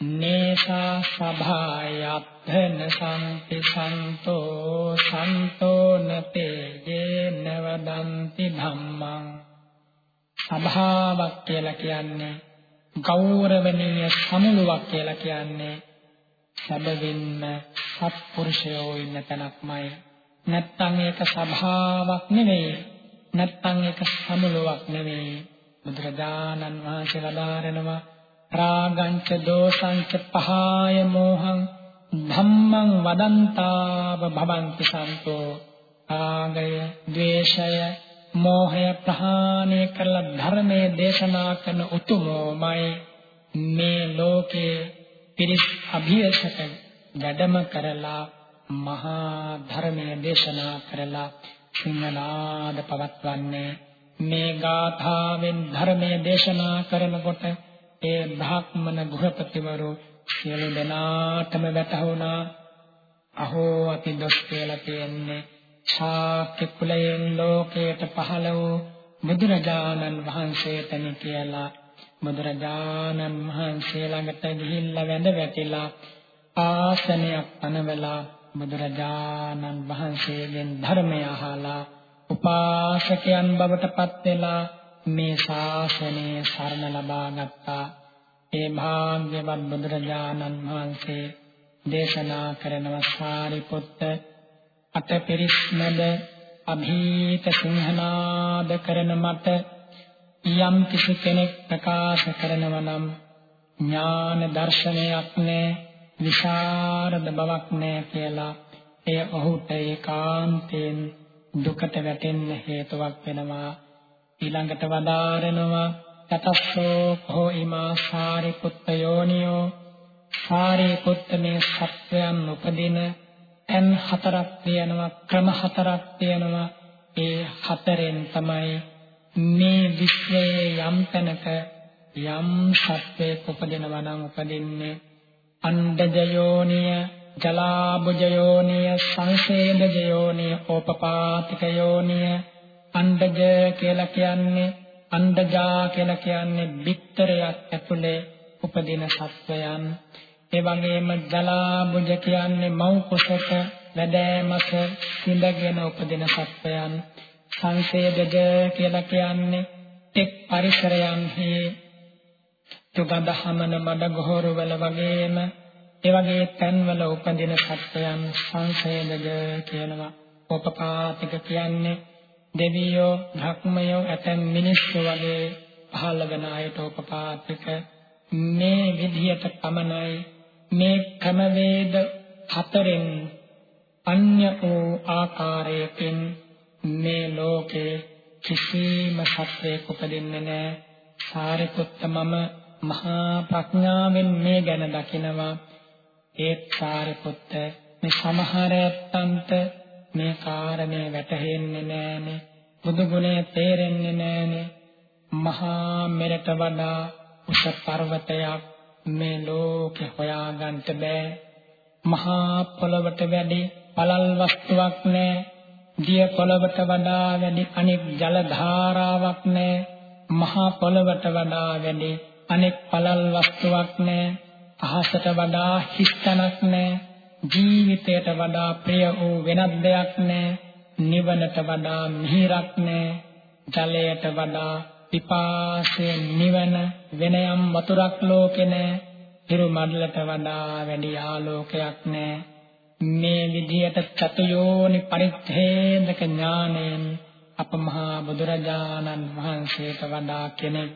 නේසා සභායත්තන සම්පි සන්තෝ සන්තෝ නතේ යේන වදන්ති ධම්මං සභාවක් කියලා කියන්නේ ගෞරවනීය සමුළුවක් කියලා කියන්නේ සැබවින්ම සත්පුරුෂයෝ ඉන්න තැනක්මයි නැත්තම් ඒක සභාවක් නෙවෙයි. නැත්තම් ඒක සමුලුවක් නෙවෙයි. බුදුරජාණන් වහන්සේ වදාරනවා රාගංච දෝසංච පහාය මෝහං ධම්මං වදන්තාව භවಂತಿ සන්තෝ රාගය ද්වේෂය මෝහය ප්‍රහාණය කරලා ධර්මයේ දේශනා කරන උතුමෝමයි. මේ ලෝකේ පිරිස් අභියසක වැඩම කරලා මහා ධර්මයේ දේශනා කරලා සිංහනාද පවත්වන්නේ. මේ ගාථාවෙන් ධර්මයේ දේශනා කරනකොට ඒ බ්‍රාහ්මණ ගෘහපතිවරු සියලු දෙනාටම වැටහුණා. අහෝ අපි දොස් කියලා කියන්නේ ශාක්‍ය කුලයෙන් ලෝකයට පහළ වූ බුදුරජාණන් වහන්සේටනි කියලා. බුදුරජාණන් වහන්සේ ළඟට ගිහිල්ලා වැඳ වැටිලා ආසනයක් පනවලා බුදුරජාණන් වහන්සේගෙන් ධර්මය අහලා උපාසකයන් බවට පත් වෙලා මේ ශාසනයේ සරණ ලබා ගත්තා. ඒ භාග්‍යවත් බුදුරජාණන් වහන්සේ දේශනා කරනව සාරිපුත්ත අතපිරිස්මද અભීත සිංහනාද කරන මට යම් කිසි කෙනෙක් ප්‍රකාශ කරනවා නම් ඥාන දර්ශනයක් නැ විශාරද බවක් නැ කියලා එය ඔහුට ඒකාන්තයෙන් දුකට වැටෙන්න හේතුවක් වෙනවා ඊළඟට වදාරනවා තතස්සෝ කෝ ඉමා සාරිපුත්ත යෝනියෝ සාරිපුත්ත මේ සත්වයන් උපදින එන් හතරක් තියෙනවා ක්‍රම හතරක් තියෙනවා. ඒ හතරෙන් තමයි මේ විශ්වයේ යම් තැනක යම් සත්වයක උපදිනවා නම් උපදින්නේ අණ්ඩජයෝනිය ජලාබුජයෝනිය සංසේදජයෝනිය ඕපපාතිකයෝනිය අණ්ඩජ කියලා කියන්නේ අණ්ඩජා කියලා කියන්නේ බිත්තරයක් ඇතුලේ උපදින සත්වයන්. ඒ වගේම ජලාබුජ කියන්නේ මව් කුසක වැදෑමක සිඳගෙන උපදින සත්වයන්. සංසේදජ කියලා කියන්නේ එක් පරිසරයන්හි තුගඳ හමන මඩ ගොහරු වල වගේම ඒ වගේ තැන්වල උපදින සත්වයන් සංසේදජ කියනවා. උපපාතික කියන්නේ දෙවියෝ භක්මයෝ ඇතැම් මිනිස්සු වගේ පහළ වෙන අයට උපපාතික මේ විදියට පමණයි මේ ක්‍රමවේද හතරෙන් අන්‍ය වූ ආකාරයකින් මේ ලෝකේ කිසිම සත්‍යයක උපදින්නේ නැහැ. සාරිපුත්ත මම මහා ප්‍රඥාවෙන් මේ ගැන දකිනවා. ඒත් සාරිපුත්ත මේ සමහර ඇත්තන්ට මේ කාරණේ වැටහෙන්නේ නැහනේ. බුදු ගුණය තේරෙන්නේ නැහනේ. මහා මෙරට වඩා උස පර්වතයක් මේ ලෝකේ හොයාගන්න බෑ. මහා පොළවට වැඩි පළල් වස්තුවක් නැහැ. දිය පොළවට වඩා වැඩි අනෙක් ජල ධාරාවක් නැහැ. මහා පොළවට වඩා වැඩි අනෙක් පළල් වස්තුවක් නැහැ. අහසට වඩා හිස්තනක් නැහැ. ජීවිතයට වඩා ප්‍රිය වූ වෙනත් දෙයක් නැහැ. නිවනට වඩා මිහිරක් නැහැ. ජලයට වඩා පිපාසය නිවන වෙන යම් වතුරක් ලෝකේ නැහැ. හිරු මඩලට වඩා වැඩි ආලෝකයක් නැහැ. මේ විදියට චතුයෝනි පරිච්ඡේදක ඥාණයෙන් අප මහා බුදුරජාණන් වහන්සේට වඩා කෙනෙක්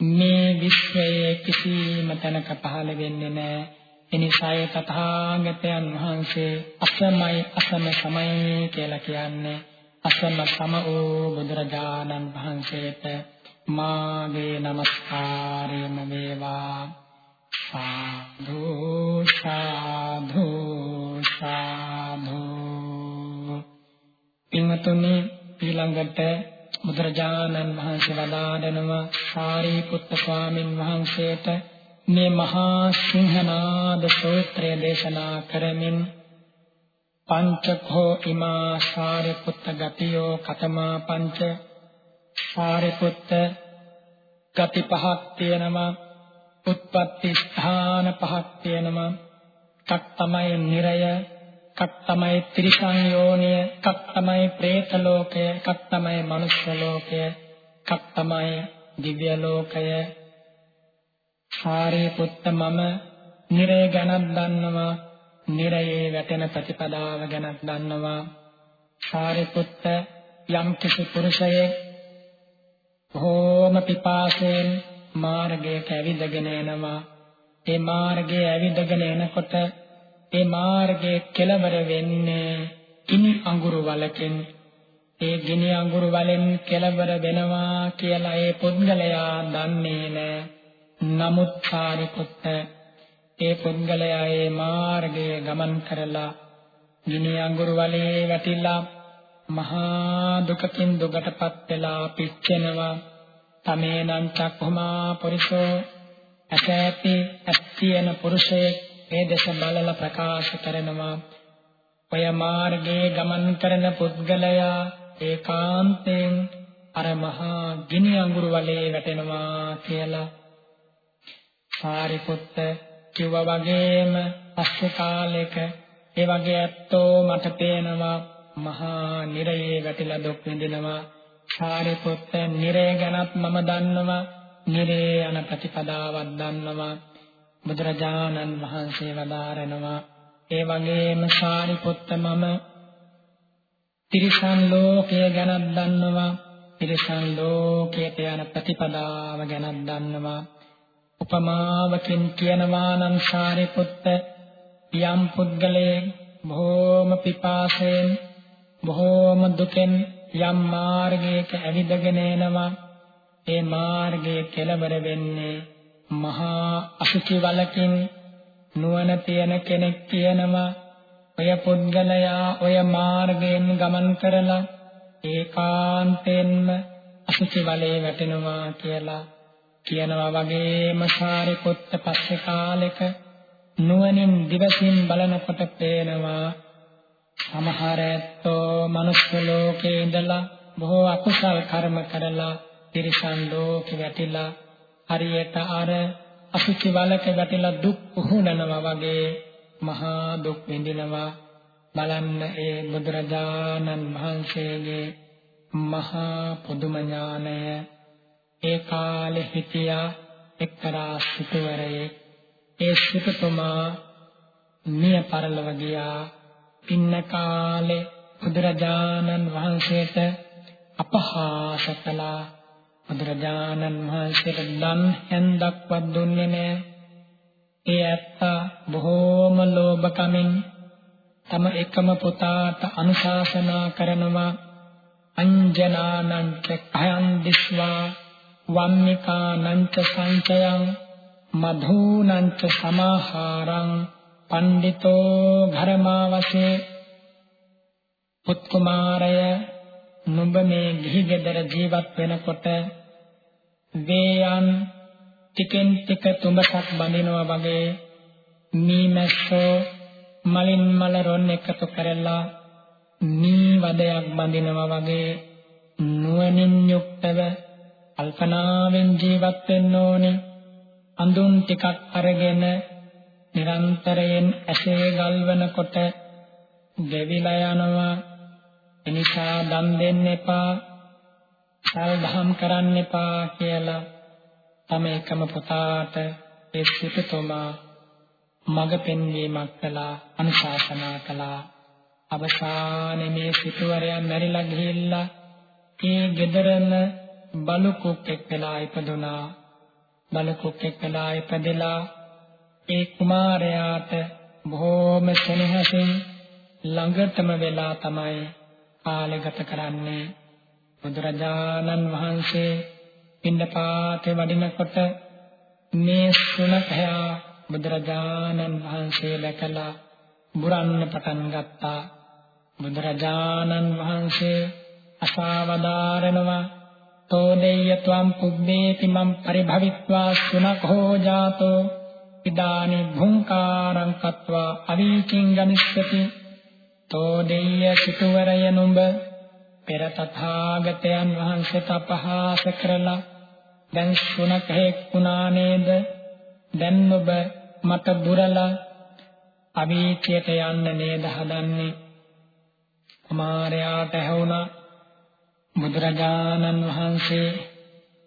මේ විශ්වයේ කිසිම තැනක පහළ වෙන්නේ නැහැ. එනිසායි තථාගතයන් වහන්සේ අසමයි අසම සමයි කියලා කියන්නේ අසම සම වූ බුදුරජාණන් වහන්සේට මාගේ নমස්කාරයම වේවා. සාධු සාධු සාධු පින්වතුනි ඊළඟට බුදුරජාණන් වහන්සේ වදාළනවා සාරිපුත්ත ස්වාමින් වහන්සේට මේ මහා සිංහනාද සූත්‍රය දේශනා කරමින් පංචකෝ ඉමා සාරිපුත්ත ගතියෝ කතමා පංච සාරිපුත්ත ගති පහක් තියෙනවා උත්පත්ති ස්ථාන පහක් තියෙනවා. එකක් තමයි නිරය එකක් තමයි ත්‍රිසං යෝනිය එකක් තමයි പ്രേත ලෝකය එකක් තමයි මනුෂ්‍ය ලෝකය එකක් තමයි දිව්‍ය ලෝකය. සාරිපුත්ත මම නිරය ගැනත් දන්නවා නිරයේ වැටෙන ප්‍රතිපදාව ගැනත් දන්නවා සාරිපුත්ත යම් කිසි පුරුෂයෙක් බොහෝම පිපාසයෙන් මාර්ගයට ඇවිදගෙන එනවා. ඒ මාර්ගයේ ඇවිදගෙන එනකොට ඒ මාර්ගයේ කෙළවර වෙන්නේ ගිනි අඟුරු වලකින්. ඒ ගිනි අඟුරු වලින් කෙළවර වෙනවා කියලා ඒ පුද්ගලයා දන්නේ නැහැ. නමුත් සාරිපුත්ත ඒ පුද්ගලයා ඒ මාර්ගයේ ගමන් කරලා ගිනි අඟුරු වලේ වැටිලා මහා දුකකින් දුකටපත් වෙලා පිච්චෙනවා. තමේනං චක්ඛමා පුරිසෝ ඇසැති ඇස්තියන පුරුෂයෙක් ඒ දේශ බලලා ප්‍රකාශ කරනවා. ඔය මාර්ගයේ ගමන් කරන පුද්ගලයා ඒකාන්තයෙන් අර මහා ගිනි අඟුරු වලේ වැටෙනවා කියලා සාරිපුත්ත කිව්වා වගේම පස්සේ කාලෙක ඒ වගේ ඇත්තෝ මට පේනවා මහා නිරයේ වැටිලා දුක් විඳිනවා. සාරිපුත්ත නිරය ගැනත් මම දන්නවා. නිරේ යන ප්‍රතිපදාවක් දන්නවා. බුදුරජාණන් වහන්සේ වදාරනවා. ඒ වගේම සාරිපුත්ත මම තිරිසන් ලෝකය ගැනත් දන්නවා. තිරිසන් ලෝකයට යන ප්‍රතිපදාව ගැනත් දන්නවා. උපමාවකින් කියනවා නම් සාරිපුත්ත යම් පුද්ගලයෙක් බොහෝම පිපාසයෙන් බොහෝම දුකෙන් යම් මාර්ගයක ඇවිදගෙන එනවා ඒ මාර්ගයේ කෙළවර වෙන්නේ මහා අසුචි වලකින් නුවණ තියෙන කෙනෙක් කියනවා ඔය පුද්ගලයා ඔය මාර්ගයෙන් ගමන් කරලා ඒකාන්තයෙන්ම අසුචි වලේ වැටෙනවා කියලා. කියනවා වගේම සාරිපුත්ත පස්සේ කාලෙක නුවණින් දිවසින් බලනකොට පේනවා සමහර ඇත්තෝ මනුස්ස ලෝකේ ඉඳලා බොහෝ අකුසල් කර්ම කරලා තිරිසන් ලෝකෙ වැටිලා හරියට අර අසුචි වලක වැටිලා දුක් උහුණනවා වගේ මහා දුක් විඳිනවා. බලන්න ඒ බුදුරජාණන් වහන්සේගේ මහා පුදුම ඥානය. ඒ කාලේ හිටියා එක්තරා සිටුවරයෙක්. ඒ සිටුතුමා මිය පරලොව ගියා. ඉන්න කාලේ බුදුරජාණන් වහන්සේට අපහාස කළා. බුදුරජාණන් වහන්සේට දන් හැන්දක්වත් දුන්නේ නැහැ. ඒ ඇත්ත බොහෝම ලෝභකමින් තම එකම පුතාට අනුශාසනා කරනවා. අංජනානං ච කයං දිස්වා වම්මිකානං ච සංචයං මධූනං ච සමාහාරං පණ්ඩිතෝ ධර්මාවසේ පුත් කුමාරය නුඹ මේ ගිහි ගෙදර ජීවත් වෙනකොට වේයන් ටිකෙන් ටික තුඹසක් බඳිනවා වගේ මීමැස්සෝ මලින් මල රොන් එකතු කරලා මී වදයක් බඳිනවා වගේ නුවණින් යුක්තව කල්පනාවෙන් ජීවත් වෙන්න ඕනේ. අඳුන් ටිකක් අරගෙන නිරන්තරයෙන් ඇසේ ගල්වනකොට දෙවිලා යනවා. එනිසා දන් දෙන්න එපා. සල්දහම් කරන්න එපා කියලා තම එකම පුතාට ඒ සිටුතුමා මඟ පෙන්වීමක් කළා අනුශාසනා කළා. අවසානයේ මේ සිටුවරයන් මැරිලා ගිහිල්ලා ඒ ගෙදරම බලුකුක්ෙක් වෙලා ඉපදුනා. බලුකුක්ෙක් වෙලා ඉපදෙලා ඒ කුමාරයාට බොහෝම සෙනෙහසින් ළඟටම වෙලා තමයි කාලය ගත කරන්නේ. බුදුරජාණන් වහන්සේ පින්නපාතේ වඩිනකොට මේ සුණකයා බුදුරජාණන් වහන්සේ දැකලා බුරන්න පටන් ගත්තා. බුදුරජාණන් වහන්සේ අසාවදාරනවා. තෝදෙය්‍ය ත්වම් පුබ්බේති මම් පරිභවිත්වා සුනඛෝ ජාතෝ ඉදානි භුංකාරං කତ୍වා අවීචින් ගමිස්සති තෝදෙය්‍ය සිටුවරය නුඹ පෙර තථාගතයන් වහන්සේට අපහාස කරලා දැන් සුනකෙක් වුණා නේද? දැන් ඔබ මට දුරලා අවීචයට යන්න නේද හදන්නේ? කුමාරයාට ඇහුණා බුදුරජාණන් වහන්සේ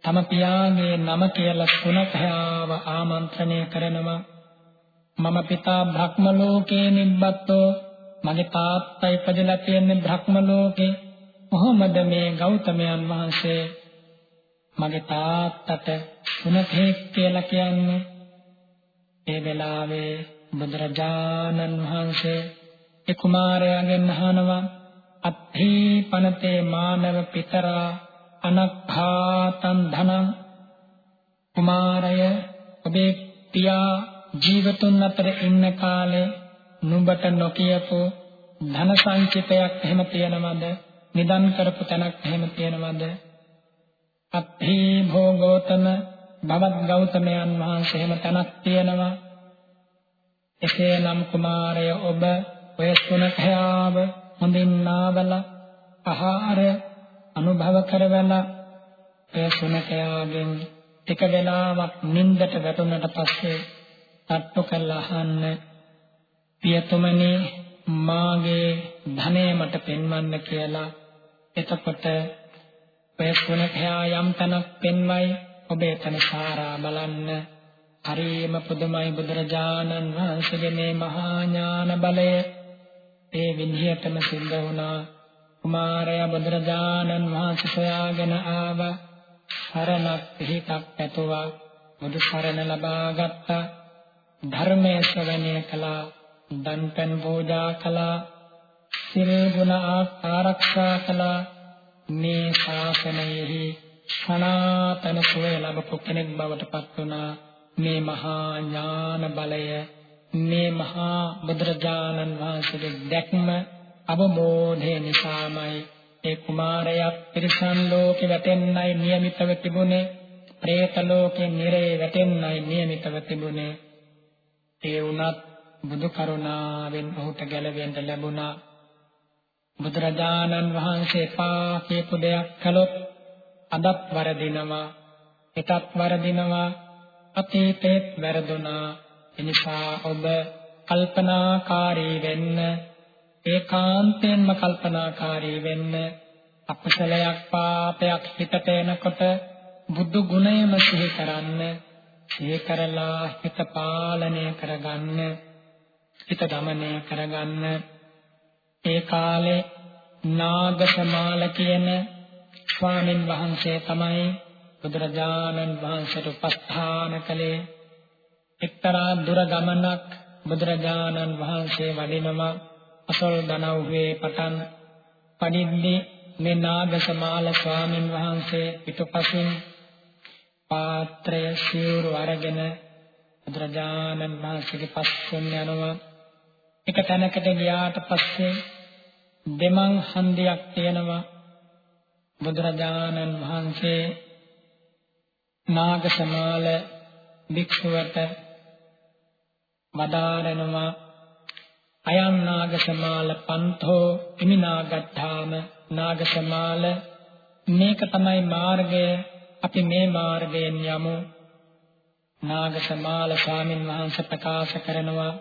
තම පියාගේ නම කියලා සුනඛයාව ආමන්ත්‍රණය කරනවා. මම පිතා බ්‍රහ්ම ලෝකේ නිබ්බත්තෝ මගේ තාත්තා ඉපදලා තියෙන්නේ බ්‍රහ්ම ලෝකේ. කොහොමද මේ ගෞතමයන් වහන්සේ මගේ තාත්තට සුනඛෙක් කියලා කියන්නේ? ඒ වෙලාවේ බුදුරජාණන් වහන්සේ ඒ කුමාරයාගෙන් අහනවා අත්ථි පනතේ මානව පිතරා අනක්ඛාතං ධනං කුමාරය ඔබේ පියා ජීවතුන් අතර ඉන්න කාලේ නුඹට නොකියපු ධන සංචිතයක් එහෙම තියනවද නිදන් කරපු තැනක් එහෙම තියෙනවද? අත්ථි භෝගෝතම බවත් ගෞතමයන් වහන්සේ එහෙම තැනක් තියෙනවා. එසේනම් කුමාරය ඔබ ඔය සුනඛයාව හොඳින් නාවලා ආහාර අනුභව කරවලා ඒ සුනඛයාගෙන් ටික වෙලාවක් නිින්දට වැටුණට පස්සේ තට්ටු කරලා අහන්න පියතුමනි මාගේ ධනය මට පෙන්වන්න කියලා. එතකොට ඔය සුනඛයා යම් තැනක් පෙන්වයි ඔබ එතන සාරා බලන්න. හරිම පුදුමයි බුදුරජාණන් වහන්සේගේ මේ මහා ඥාන බලය. ඒ විදිහටම සිද්ධ වුණා. කුමාරයා බුදුරජාණන් වහන්සේ සොයාගෙන ආවා. සරණක් පිහිටක් පැතුවා බුදු සරණ ලබා ගත්තා. ධර්මයේ ශ්‍රවණය කළා. දන් පෙන් පූජා කළා. සිල් ගුණ ආරක්ෂා කළා. මේ ශාසනයෙහි සනාතන සුවය ලැබපු කෙනෙක් බවට පත් වුණා. මේ මහා ඥාන බලය මේ මහා බුදුරජාණන් වහන්සේගේ දැක්ම අවබෝධය නිසාමයි. ඒ කුමාරයා පිරිසන් ලෝකේ වැටෙන්නයි નિયમિતව තිබුණේ. പ്രേත ලෝකේ නිරේ වැටෙන්නයි નિયમિતව තිබුණේ. ඒ වුණත් බුදු කරුණාවෙන් ඔහුට ගැලවෙන්න ලැබුණා. බුදුරජාණන් වහන්සේ පා කියපු දෙයක් කළොත් අදත් වරදිනවා. එතත් වරදිනවා. අතීතෙත් වැරදුනා. එනිසා ඔබ කල්පනාකාරී වෙන්න ඒකාන්තයෙන්ම කල්පනාකාරී වෙන්න අකුසලයක් පාපයක් හිතට එනකොට බුදු ගුණයම සිහි කරන්න සිහි කරලා හිත පාලනය කරගන්න හිත দমনය කරගන්න. ඒ කාලේ නාගසමාල කියන ස්වාමින් වහන්සේ තමයි බුදුරජාණන් වහන්සේට උපස්ථාන කළේ. එක්තරා දුර ගමනක් බුදුරජාණන් වහන්සේ වඩිනවා අසල් දනව්වේ පටන් පඩිද්දී මේ නාගසමාල ස්වාමින් වහන්සේ පිටුපසින් පාත්‍රය සිවුරු අරගෙන බුදුරජාණන් වහන්සේගේ පස්සෙන් යනවා. එක තැනකට ගියාට පස්සේ දෙමන් හන්දියක් තියෙනවා. බුදුරජාණන් වහන්සේ නාගසමාල භික්ෂුවට වදාරනවා. අයං නාගසමාල පන්තෝ ඉමිනාගත්තාම නාගසමාල. මේක තමයි මාර්ගය. අපි මේ මාර්ගයෙන් යමු. නාගසමාල ස්වාමින් වහන්සේ ප්‍රකාශ කරනවා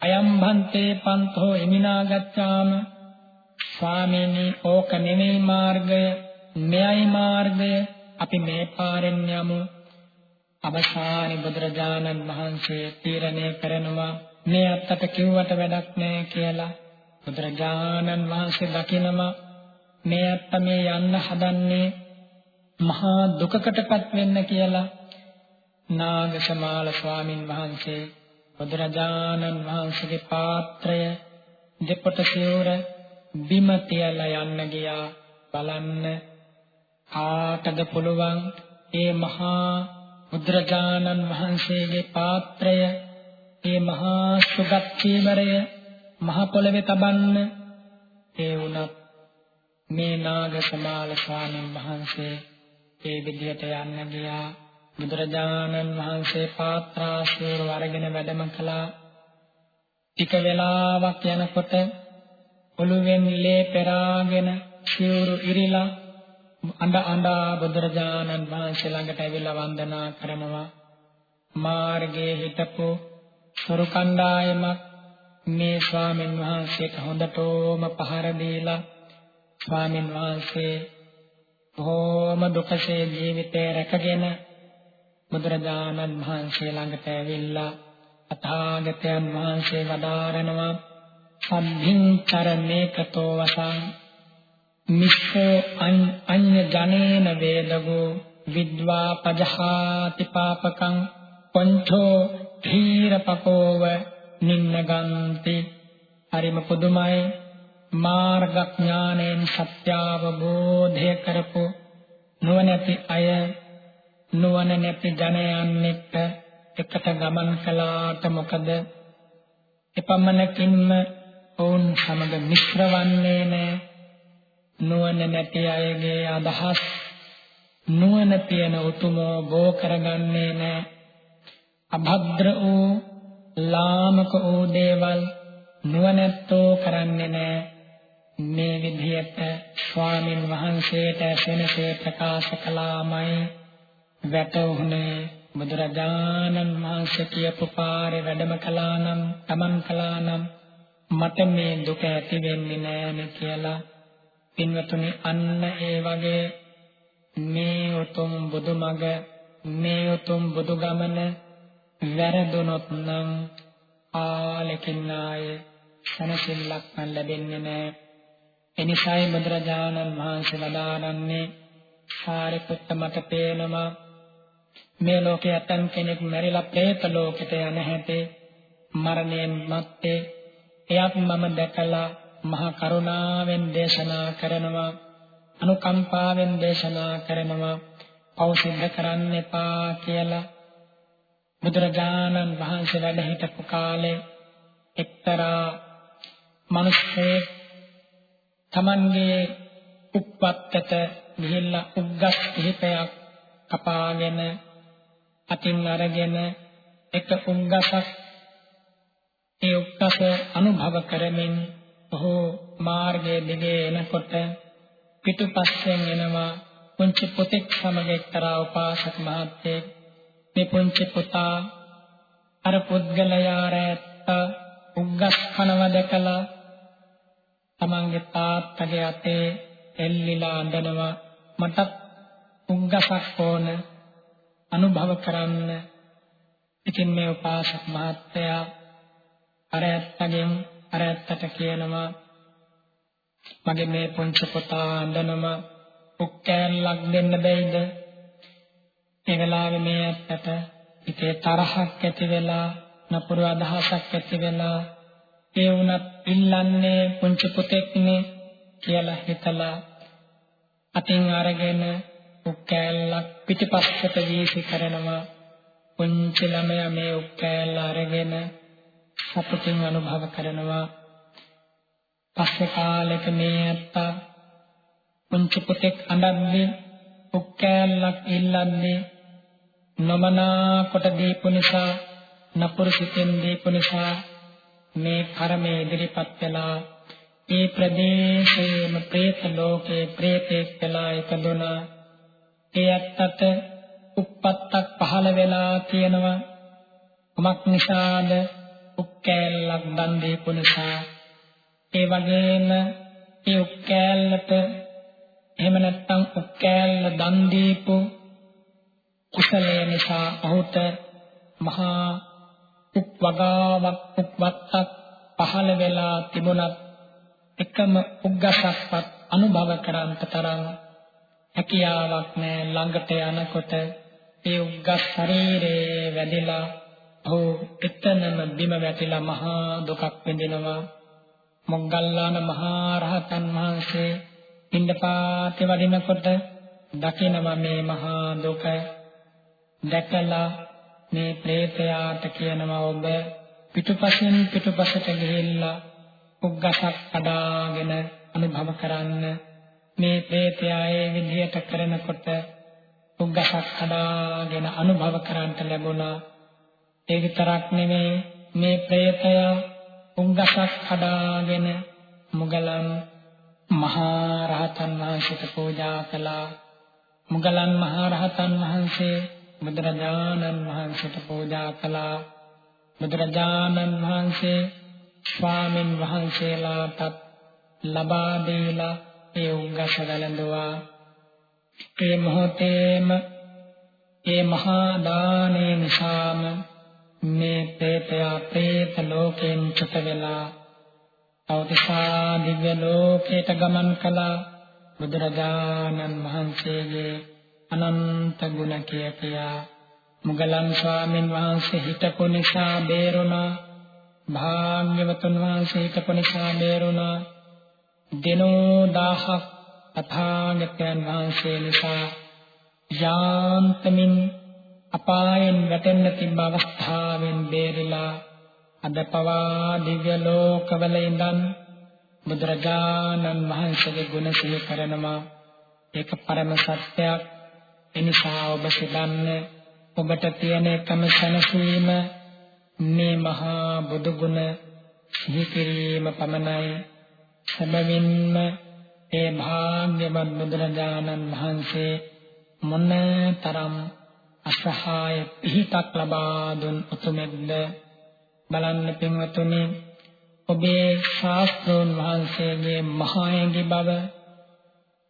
අයම් භන්තේ පන්තෝ ඉමිනාගත්තාම ස්වාමීනි ඕක නෙමෙයි මාර්ගය. මෙයයි මාර්ගය. අපි මේ පාරෙන් යමු. අවසානයේ බුදුරජාණන් වහන්සේ තීරණය කරනවා මේ අත්තට කිව්වට වැඩක් නෑ කියලා. බුදුරජාණන් වහන්සේ දකිනවා මේ අත්ත මේ යන්න හදන්නේ මහා දුකකටපත් වෙන්න කියලා. නාගසමාල ස්වාමින් වහන්සේ බුදුරජාණන් වහන්සේගේ පාත්‍රය දෙපොට සිවුර බිම තියලා යන්න ගියා බලන්න. කාටද පුළුවන් මේ මහා බුදුරජාණන් වහන්සේගේ පාත්‍රය මේ මහා සුගත් චීවරය මහ පොළවේ තබන්න. ඒ වුණත් මේ නාග සමාල ස්වාමීන් වහන්සේ ඒ විදිහට යන්න ගියා. බුදුරජාණන් වහන්සේ පාත්‍රාශීර වරගෙන වැඩම කළා. ටික වෙලාවක් යනකොට ඔළුවෙන් ලේ පෙරාගෙන සිවුරු ඉරිලා අඬ අඬා බුදුරජාණන් වහන්සේ ළඟට ඇවිල්ලා වන්දනා කරනවා. මාර්ගයේ හිටපු සොරු කණ්ඩායමක් මේ ස්වාමීන් වහන්සේට හොඳටම පහර දීලා ස්වාමීන් වහන්සේ බොහොම දුකසේ ජීවිතේ රැකගෙන බුදුරජාණන් වහන්සේ ළඟට ඇවිල්ලා අථාගතයන් වහන්සේ වදාරනවා. සම්භින් චරමේකතෝ වසං මිස්සෝ අඤ්ඤ ජනේන වේදගෝ විද්වා පජහාති පාපකං පංචෝ ධීරපකෝව නින්නගන්ති. හරිම පුදුමයි. මාර්ගඥාණයෙන් සත්‍ය අවබෝධය කරපු නුවණැති අය නුවණ නැති ජනයන් එක්ක එකට ගමන් කළාට මොකද? එපමණකින්ම ඔවුන් සමග මිශ්‍රවන්නේ නැහැ නුවණ නැති අයගේ අදහස් නුවණ තියෙන උතුමෝ බෝ කරගන්නේ නැහැ. අභද්‍ර වූ ලාමක වූ දේවල් නුවණැත්තෝ කරන්නේ නැහැ. මේ විදිහට ස්වාමින් වහන්සේට ඇසෙනසේ ප්‍රකාශ කළාමයි වැටුනේ බුදුරජාණන් වහන්සේ කියපු පාරේ වැඩම කළා නම් තමන් කළා නම් මට මේ දුක ඇති වෙන්නේ නෑනේ කියලා පින්වතුනි අන්න ඒ වගේ මේ උතුම් බුදුමග මේ උතුම් බුදුගමන වැරදුනොත් නම් ආලකින් ආයේ සනසිල්ලක් නම් ලැබෙන්නේ නෑ. එනිසායි බුදුරජාණන් වහන්සේ වදාරන්නේ සාරිපුත්ත මට පේනවා. මේ ලෝකේ ඇතන් කෙනෙක් මැරිලා പ്രേත ලෝකෙට යන හැටි මරණයෙන් මත්තේ. එයත් මම දැකලා මහා කරුණාවෙන් දේශනා කරනවා අනුකම්පාවෙන් දේශනා කරනවා පව් සිද්ධ කරන්න එපා කියලා බුදුරජාණන් වහන්සේ වැඩ හිටපු කාලේ එක්තරා මිනිස්සෙක් Tamanගේ උප්පත්තට ගිහිල්ලා උග්ගස් කිහිපයක් කපාගෙන අතින් අරගෙන එක උග්ගසක් ඒ උග්ගස අනුභව කරමින් ඔහු මාර්ගයේ දිගේ එනකොට පිටුපස්සෙන් එනවා පුංචි පුතෙක් සමග එක්තරා උපාසක මහත්තයෙක්. මේ පුංචි පුතා අර පුද්ගලයා රැත්ත උග්ගස් කනව දැකලා තමන්ගේ තාත්තගේ අතේ එල්ලිලා අඬනවා මට උග්ගසක් ඕන අනුභව කරන්න. ඉතින් මේ උපාසක මහත්තයා අර ඇත්තගෙන් අර ඇත්තට කියනවා මගේ මේ පුංචි පුතා අඬනම උක්කෑල්ලක් දෙන්න බැයිද? ඒ වෙලාවේ මේ ඇත්තට හිතේ තරහක් ඇති වෙලා නපුරු අදහසක් ඇති වෙලා ඒ වුණත් ඉල්ලන්නේ පුංචි පුතෙක්නේ කියලා හිතලා අතින් අරගෙන උක්කෑල්ලක් පිටිපස්සට වීසි කරනවා. පුංචි ළමයා මේ උක්කෑල්ල අරගෙන සතුටින් අනුභව කරනවා. පස්සේ කාලෙක මේ අත්ත පුංචි පුතෙක් අඬන්නේ ඔක්කැලක් ඉල්ලන්නේ නොමනා කොට දීපු නිසා නපුරුසිතෙන් දීපු නිසා මේ කර්මය ඉදිරිපත් වෙලා ඒ ප්‍රදේශයේම പ്രേත ලෝකේ പ്രേතෙක් වෙලා ඉපදුණා ඒ අත්තට උප්පත්තක් පහළ වෙලා තියෙනවා. කුමක් නිසාද? උක්කෑල්ලක් දන් දීපු නිසා ඒ වගේම ඒ උක්කෑල්ලට එහෙම නැත්නම් උක්කෑල්ල දන් දීපු කුසලය නිසා ඔහුට මහා උක් වගාවක් උක් වත්තක් පහළ වෙලා තිබුණත් එකම උග්ගසක්වත් අනුභව කරන්ත තරම් හැකියාවක් නැහැ ළඟට යනකොට ඒ උග්ගස් ශරීරයේ වැදිලා ඔහු එතනම බිම වැටිලා මහා දුකක් විඳිනවා. මොග්ගල්ලාන මහා රහතන් වහන්සේ පින්දපාතේ වඩිනකොට දකිනවා මේ මහා දුක. දැකලා මේ ප්‍රේතයාට කියනවා ඔබ පිටුපසින් පිටුපසට ගිහිල්ලා උග්ගසක් කඩාගෙන අනුභව කරන්න. මේ ප්‍රේතයා ඒ විදිහට කරනකොට උග්ගසක් කඩාගෙන අනුභව කරන්ට ලැබුණා. ඒ විතරක් නෙමෙයි මේ ප්‍රේතය උග්ගසක් කඩාගෙන මුගලන් මහා රහතන් වහන්සේට පූජා කළා. මුගලන් මහා රහතන් වහන්සේ බුදුරජාණන් වහන්සේට පූජා කළා. බුදුරජාණන් වහන්සේ ස්වාමින් වහන්සේලාටත් ලබා දීලා ඒ උග්ගස වැළඳුවා. ඒ මොහොතේම ඒ මහා දානේ නිසාම මේ ප්‍රේතයා ප්‍රේත ලෝකයෙන් චුත වෙලා අවතිසා දිව්‍ය ලෝකයට ගමන් කළා බුදුරජාණන් වහන්සේගේ අනන්ත ගුණ කිය කියා මුගලන් ස්වාමින් වහන්සේ හිටපු නිසා බේරුණා. භාග්‍යවතුන් වහන්සේ හිටපු නිසා බේරුණා. දිනෝ දහහක් තථාගතයන් වහන්සේ නිසා යාන්තමින් අපායෙන් වැටෙන්න තිබ්බ අවස්ථාවෙන් බේරිලා අද පවා දිව්‍ය ලෝකවල ඉඳන් බුදුරජාණන් වහන්සේගේ ගුණ සිහි කරනවා. ඒක පරම සත්‍යයක්. එනිසා ඔබ සිතන්න ඔබට තියෙන එකම සැනසීම මේ මහා බුදු ගුණ සිහි කිරීම පමණයි. සැබවින්ම ඒ භාග්‍යවත් බුදුරජාණන් වහන්සේ මොන තරම් අසහාය පිහිටක් ලබා දුන් උතුමෙක්ද? බලන්න පින්වතුනි ඔබේ ශාස්ත්‍රෝන් වහන්සේගේ මහායගේ බව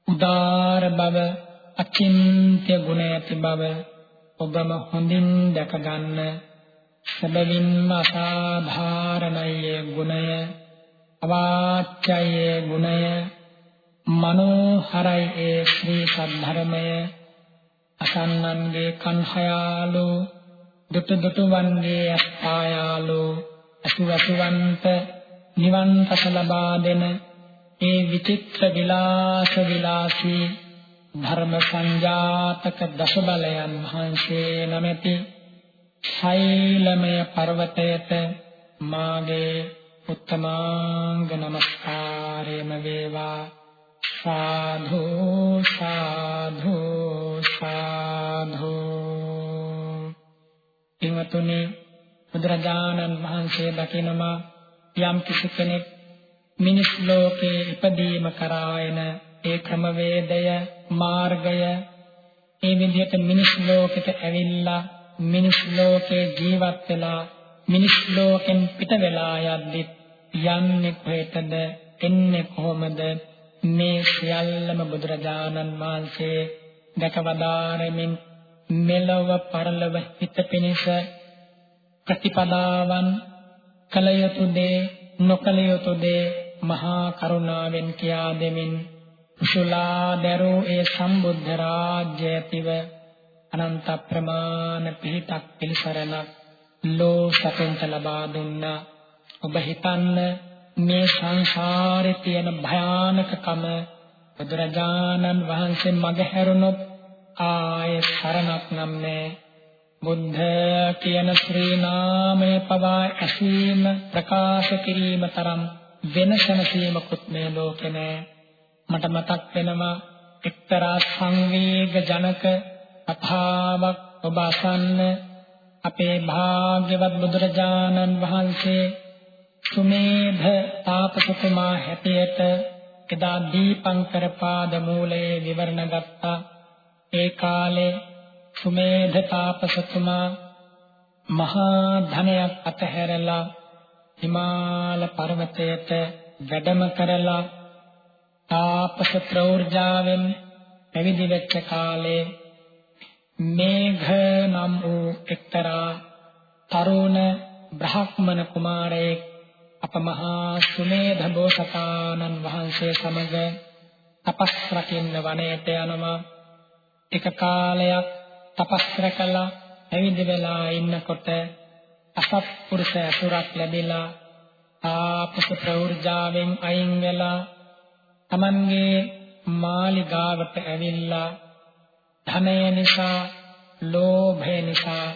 උදාර බව අචින්ත්‍ය ගුණ ඇති බව ඔබම හොඳින් දැක ගන්න සැබවින්ම අසාධාරණයේ ගුණය අවාච්‍යයේ ගුණය මනෝහරයි ඒ ශ්‍රී සද්ධර්මය. අසන්නන්ගේ කන්හයාලු දුටු දුටුවන්ගේ අස්පායාලු අසුවසුවන්ත නිවන් රස ලබා දෙන ඒ විචිත්‍ර විලාස විලාසී ධර්ම සංජාතක දස බලයන් වහන්සේ නමැති ශෛලමය පර්වතයට මාගේ උත්තමාංග නමස්කාරයම වේවා. සාධු සාධු. සාධු ඉවතුනි බුදුරජාණන් වහන්සේ දකිනවා යම් කිසි කෙනෙක් මිනිස් ලෝකේ ඉපදීම කරා එන ඒ ක්‍රමවේදය මාර්ගය ඒ විදිහට මිනිස් ලෝකෙට ඇවිල්ලා මිනිස් ලෝකේ ජීවත් වෙලා මිනිස් ලෝකෙන් පිට වෙලා යද්දි යන්නේ කොහෙටද එන්නේ කොහොමද? මේ සියල්ලම බුදුරජාණන් වහන්සේ දැකවදාරමින් මෙලොව පරලොව හිත පිනිස ප්‍රතිපදාවන් කල යුතු දේ නොකල යුතු දේ මහා කරුණාවෙන් කියා දෙමින් කුසලා දරෝ ඒ සම්බුද්ධ රාජ්‍ය ඇතිව අනන්ත ප්‍රමාණ පිහිටක් පිළිසරණක් ලෝ සතෙන්ට ලබා දුන්නා. ඔබ හිතන්න මේ සංසාරේ තියෙන භයානකකම බුදුරජාණන් වහන්සේ මග හැරුණොත් ආයේ සරණක් නම් නැහැ බුද්ධ කියන ශ්‍රී නාමය පවා ඇසීම ප්‍රකාශ කිරීම තරම් වෙනසන සීමකුත් මේ ලෝකේ නෑ. මට මතක් වෙනවා එක්තරා සංවේග ජනක කතාවක් ඔබ අසන්න. අපේ භාග්‍යවත් බුදුරජාණන් වහන්සේ සුමේධ තාපසතුමා හැටියට එදා දීපංකර පාද මූලයේ විවරණ ගත්තා. ඒ කාලේ සුමේධ තාපසතුමා මහා ධනයක් අතහැරලා හිමාල පර්වතයට වැඩම කරලා තාපස ප්‍රෞර්ජාවෙන් පැවිදි වෙච්ච කාලේ මේඝ නම් වූ එක්තරා තරුණ බ්‍රහ්මණ කුමාරයෙක් අප මහා සුමේධ බෝසතාණන් වහන්සේ සමග තපස් රකින්න වනයට යනවා. එක කාලයක් තපස් රැකලා පැවිදි වෙලා ඉන්නකොට අසත්පුරුෂ අසුරක් ලැබිලා ආපස ප්‍රවෘජාවෙන් අයින් වෙලා Tamanගේ මාලිගාවට ඇවිල්ලා ධනය නිසා ලෝභය නිසා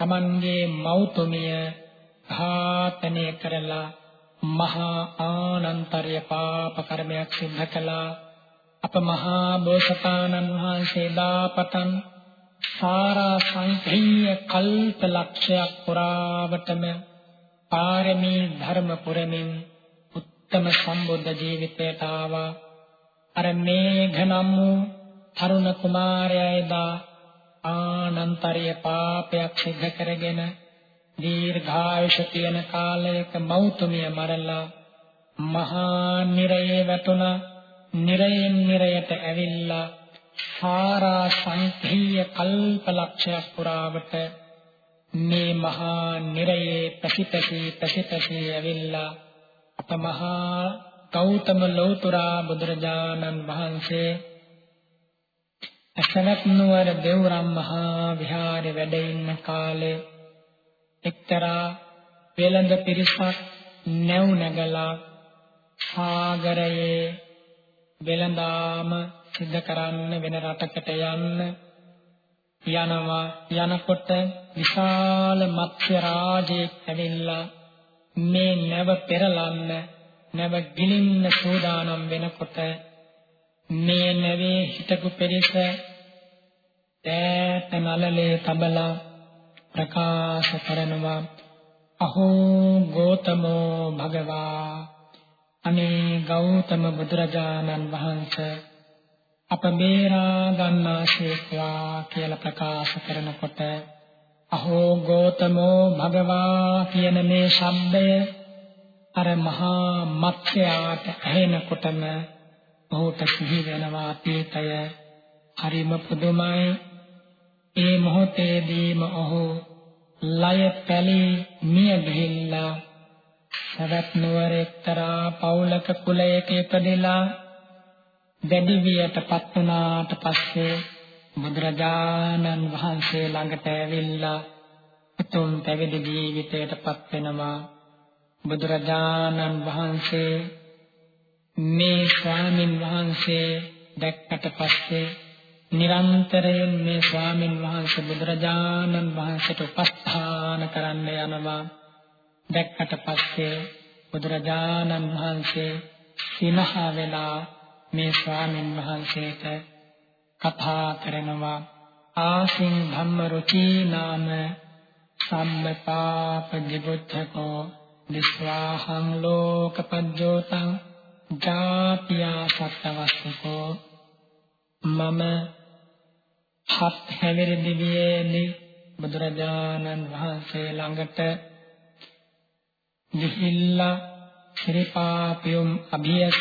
Tamanගේ මෞතුමිය ඝාතනය කරලා මහා ආනන්තර්ය පාප කර්මයක් සිද්ධ කළා. අප මහා බෝසතාණන් වහන්සේ දාපතන් සාරා සංඛ්‍යිය කල්ප ලක්ෂයක් පුරාවටම පාරමී ධර්ම පුරමින් උත්තම සම්බුද්ධ ජීවිතයට ආවා. අර මේඝනම් වූ තරුණ කුමාරයයිදා ආනන්තරිය පාපයක් සිද්ධ කරගෙන දීර්ඝායුෂ තියෙන කාලයක මෞතුමිය මරලා මහා නිරයේ වැටුණා. නිරයෙන් නිරයට ඇවිල්ලා සාරා සංඛීය කල්පලක්ෂයක් පුරාවට මේ මහා නිරයේ පැසිපැසි පැසිපැසි ඇවිල්ලා අප මහා ගෞතම ලෞතුරා බුදුරජාණන් වහන්සේ අසනත් නුවර දෙව්රම් මහා විහාරේ වැඩ ඉන්න කාලේ එක්තරා වෙළඳ පිරිසක් නැව් නැගලා සාගරයේ වෙළඳාම සිද්ධ කරන්න වෙන රටකට යන්න යනවා. යනකොට විශාල මත්ස්‍ය රාජයෙක් ඇවිල්ලා මේ නැව පෙරලන්න නැව ගිලින්න සූදානම් වෙනකොට මේ නැවේ හිටපු පෙරිස ඈත නලලේ තබලා ප්‍රකාශ කරනවා. අහෝ ගෝතමෝ භගවා. අනේ ගෞතම බුදුරජාණන් වහන්සේ අප බේරා ගන්නාසේක්වා කියලා ප්‍රකාශ කරනකොට අහෝ ගෝතමෝ භගවා කියන මේ ශබ්දය අර මහා මත්ස්‍යයාට ඇහෙනකොටම ඔහුට සිහි වෙනවා අතීතය හරිම පුදුමයි. ඒ මොහොතේදීම ඔහු ලය පැලී මිය ගිහිල්ලා සවැත් නුවර එක්තරා පෞලක කුලයක ඉපදෙලා දැඩි වියටපත් වුණාට පස්සේ බුදුරජාණන් වහන්සේ ළඟට ඇවිල්ලා උතුම් පැවිදි ජීවිතයටපත් වෙනවා. බුදුරජාණන් වහන්සේ මේ ස්වාමින් වහන්සේ දැක්කට පස්සේ නිරන්තරයෙන් මේ ස්වාමින් වහන්සේ බුදුරජාණන් වහන්සේට උපස්ථාන කරන්න යනවා. දැක්කට පස්සේ බුදුරජාණන් වහන්සේ සිනහ වෙලා මේ ස්වාමින් වහන්සේට කතා කරනවා. ආසින් ධම්ම රුචි නාම සම්මපාප ජිබුද්ධකෝ විස්වාහං ලෝකපජ්ජෝතං ජාතියා සත්තවස්සකෝ මම හත් හැවිරි දිවියේදී බුදුරජාණන් වහන්සේ ළඟට ගිහිල්ලා ශ්‍රීපාපියුම් අභියස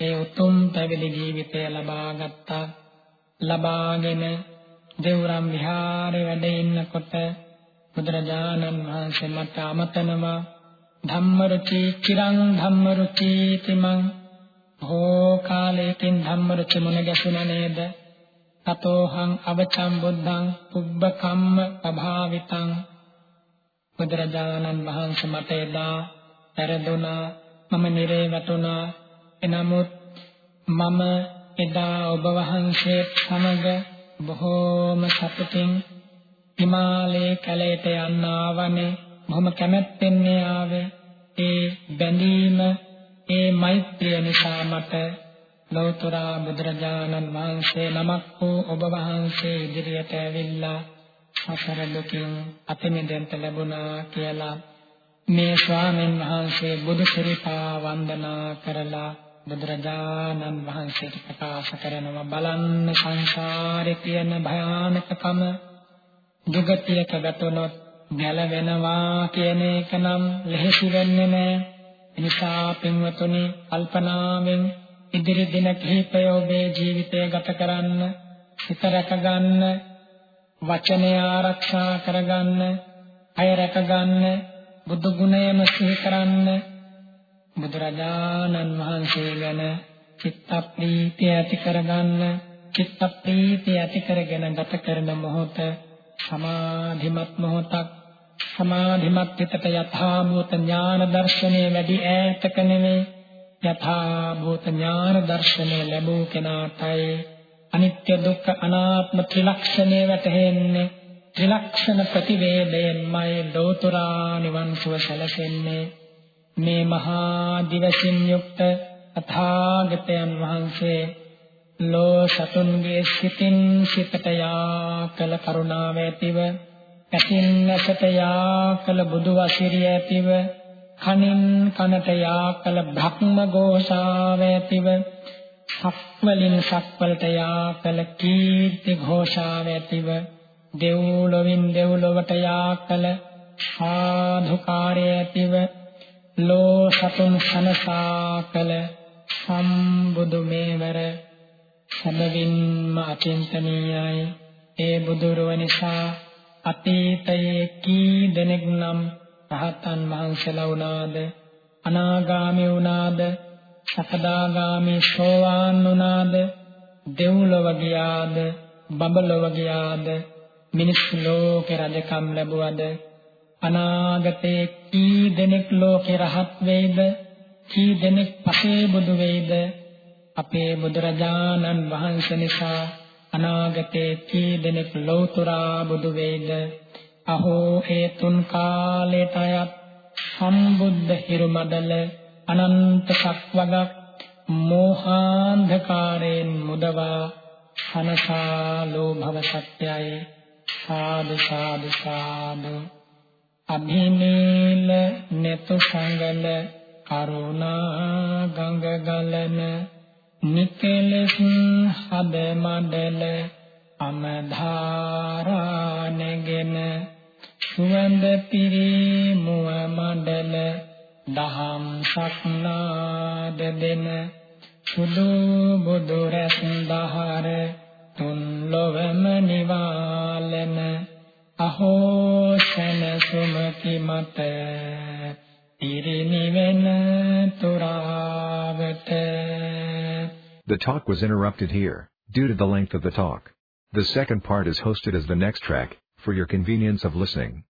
ඒ උතුම් පැවිදි ජීවිතය ලබා ගත්තා. ලබාගෙන දෙවුරම් විහාරේ වැඩ ඉන්නකොට බුදුරජාණන් වහන්සේ මට අමතනවා ධම්මරුචි චිරං ධම්මරුචි තිමං හෝ කාලයකින් ධම්මරුචි මුණ ගැසුණ නේද? තතෝහං අවචම් බුද්ධං පුබ්බකම්ම ප්‍රභාවිතං බුදුරජාණන් වහන්සේ මට එදා පෙරදුනා මම නිරේ වැටුණා එනමුත් මම එදා ඔබ වහන්සේ සමග බොහෝම සතුටින් හිමාලයේ කැලයට යන්න ආවනේ. බොහොම කැමැත්තෙන් ආවේ. ඒ බැඳීම ඒ මෛත්‍රිය නිසා මට ලෞතර බුදුරජාණන් වහන්සේ නමක් වූ ඔබ වහන්සේ ඉදිරියට ඇවිල්ලා සසර දුකින් අත මිදෙන්න ලැබුණා කියලා මේ ස්වාමීන් වහන්සේ බුදු සිරිපා වන්දනා කරලා බුදුරජාණන් වහන්සේට ප්‍රකාශ කරනවා බලන්න සංසාරේ තියෙන භයානකකම දුගතියක වැටුණොත් ගැලවෙනවා කියන එක නම් ලෙහෙසි වෙන්නේ නැහැ. එනිසා පින්වතුනි කල්පනාවෙන් ඉදිරි දින කිහිපය ඔබේ ජීවිතය ගත කරන්න, හිත රැකගන්න, වචනය ආරක්ෂා කරගන්න, අය රැකගන්න, බුදු ගුණයම සිහි කරන්න, බුදුරජාණන් වහන්සේ ගැන චිත්ත ප්‍රීතිය ඇති කරගන්න, චිත්ත ප්‍රීතිය ඇති කරගෙන ගත කරන මොහොත සමාධිමත් මොහොතක් සමාධිමත් හිතට යථා භූත ඥාන දර්ශනය වැඩි ඈතක නෙමෙයි යථා භූත ඥාන දර්ශනය ලැබූ කෙනාටයි අනිත්‍ය දුක්ඛ අනාත්ම ත්‍රිලක්ෂණය වැටහෙන්නේ. ත්‍රිලක්ෂණ ප්‍රතිවේදයෙන්මයි ලෝතුරා නිවන් සුව සැලසෙන්නේ. මේ මහා දිවසින් යුක්ත අථාගතයන් වහන්සේ ලෝ සතුන්ගේ සිතින් සිතට යා කළ කරුණාව ඇතිව ඇසින් නැසට යා කළ බුදු වසිරිය ඇතිව කනින් කනට යා කළ භක්ම ഘോഷාව ඇතිව සක්වලින් සක්වලට යා කළ කීර්ති ഘോഷාව ඇතිව දෙව්ලොවින් දෙව්ලොවට යා කළ සාධුකාරය ඇතිව ලෝ සතුන් සනසා කළ සම්බුදු මේවර සැබවින්ම අචින්තනීයයි. ඒ බුදුරුව නිසා අතීතයේ කී දෙනෙක් නම් රහතන් වහන්සේලා වුණාද අනාගාමී වුණාද? සකදාගාමී සෝවාන් වුණාද? දෙව්ලොව ගියාද? බඹලොව ගියාද? මිනිස් ලෝකේ රජකම් ලැබුවද? අනාගතේ කී දෙනෙක් ලෝකේ රහත් වෙයිද? කී දෙනෙක් පසේ බුදු වෙයිද? අපේ බුදුරජාණන් වහන්සේ නිසා අනාගතේ කී දෙනෙක් ලෞතුරා බුදු වේද? අහෝ ඒ තුන් කාලයට අයත් සම්බුද්ධ හිරුමඩල අනන්ත සක්වගක් මෝහාන්ධකාරයෙන් මුදවා අනසාලෝ භව සත්‍යයි. සාදු සාදු සාදු. අභිනීල netu සංගල කරුණා ගංග ගලන නිකලස් හද මඩල අමධාරා නැගෙන සුවඳ පිරි මුව මඩල දහම් සක්නාද දෙන සුදු බුදු රැස් දහර තුන් ලොවම නිවාලන අහෝ සන සුමති මත ඉරිනිවෙන තුරාවට The talk was interrupted here, due to the length of the talk. The second part is hosted as the next track, for your convenience of listening.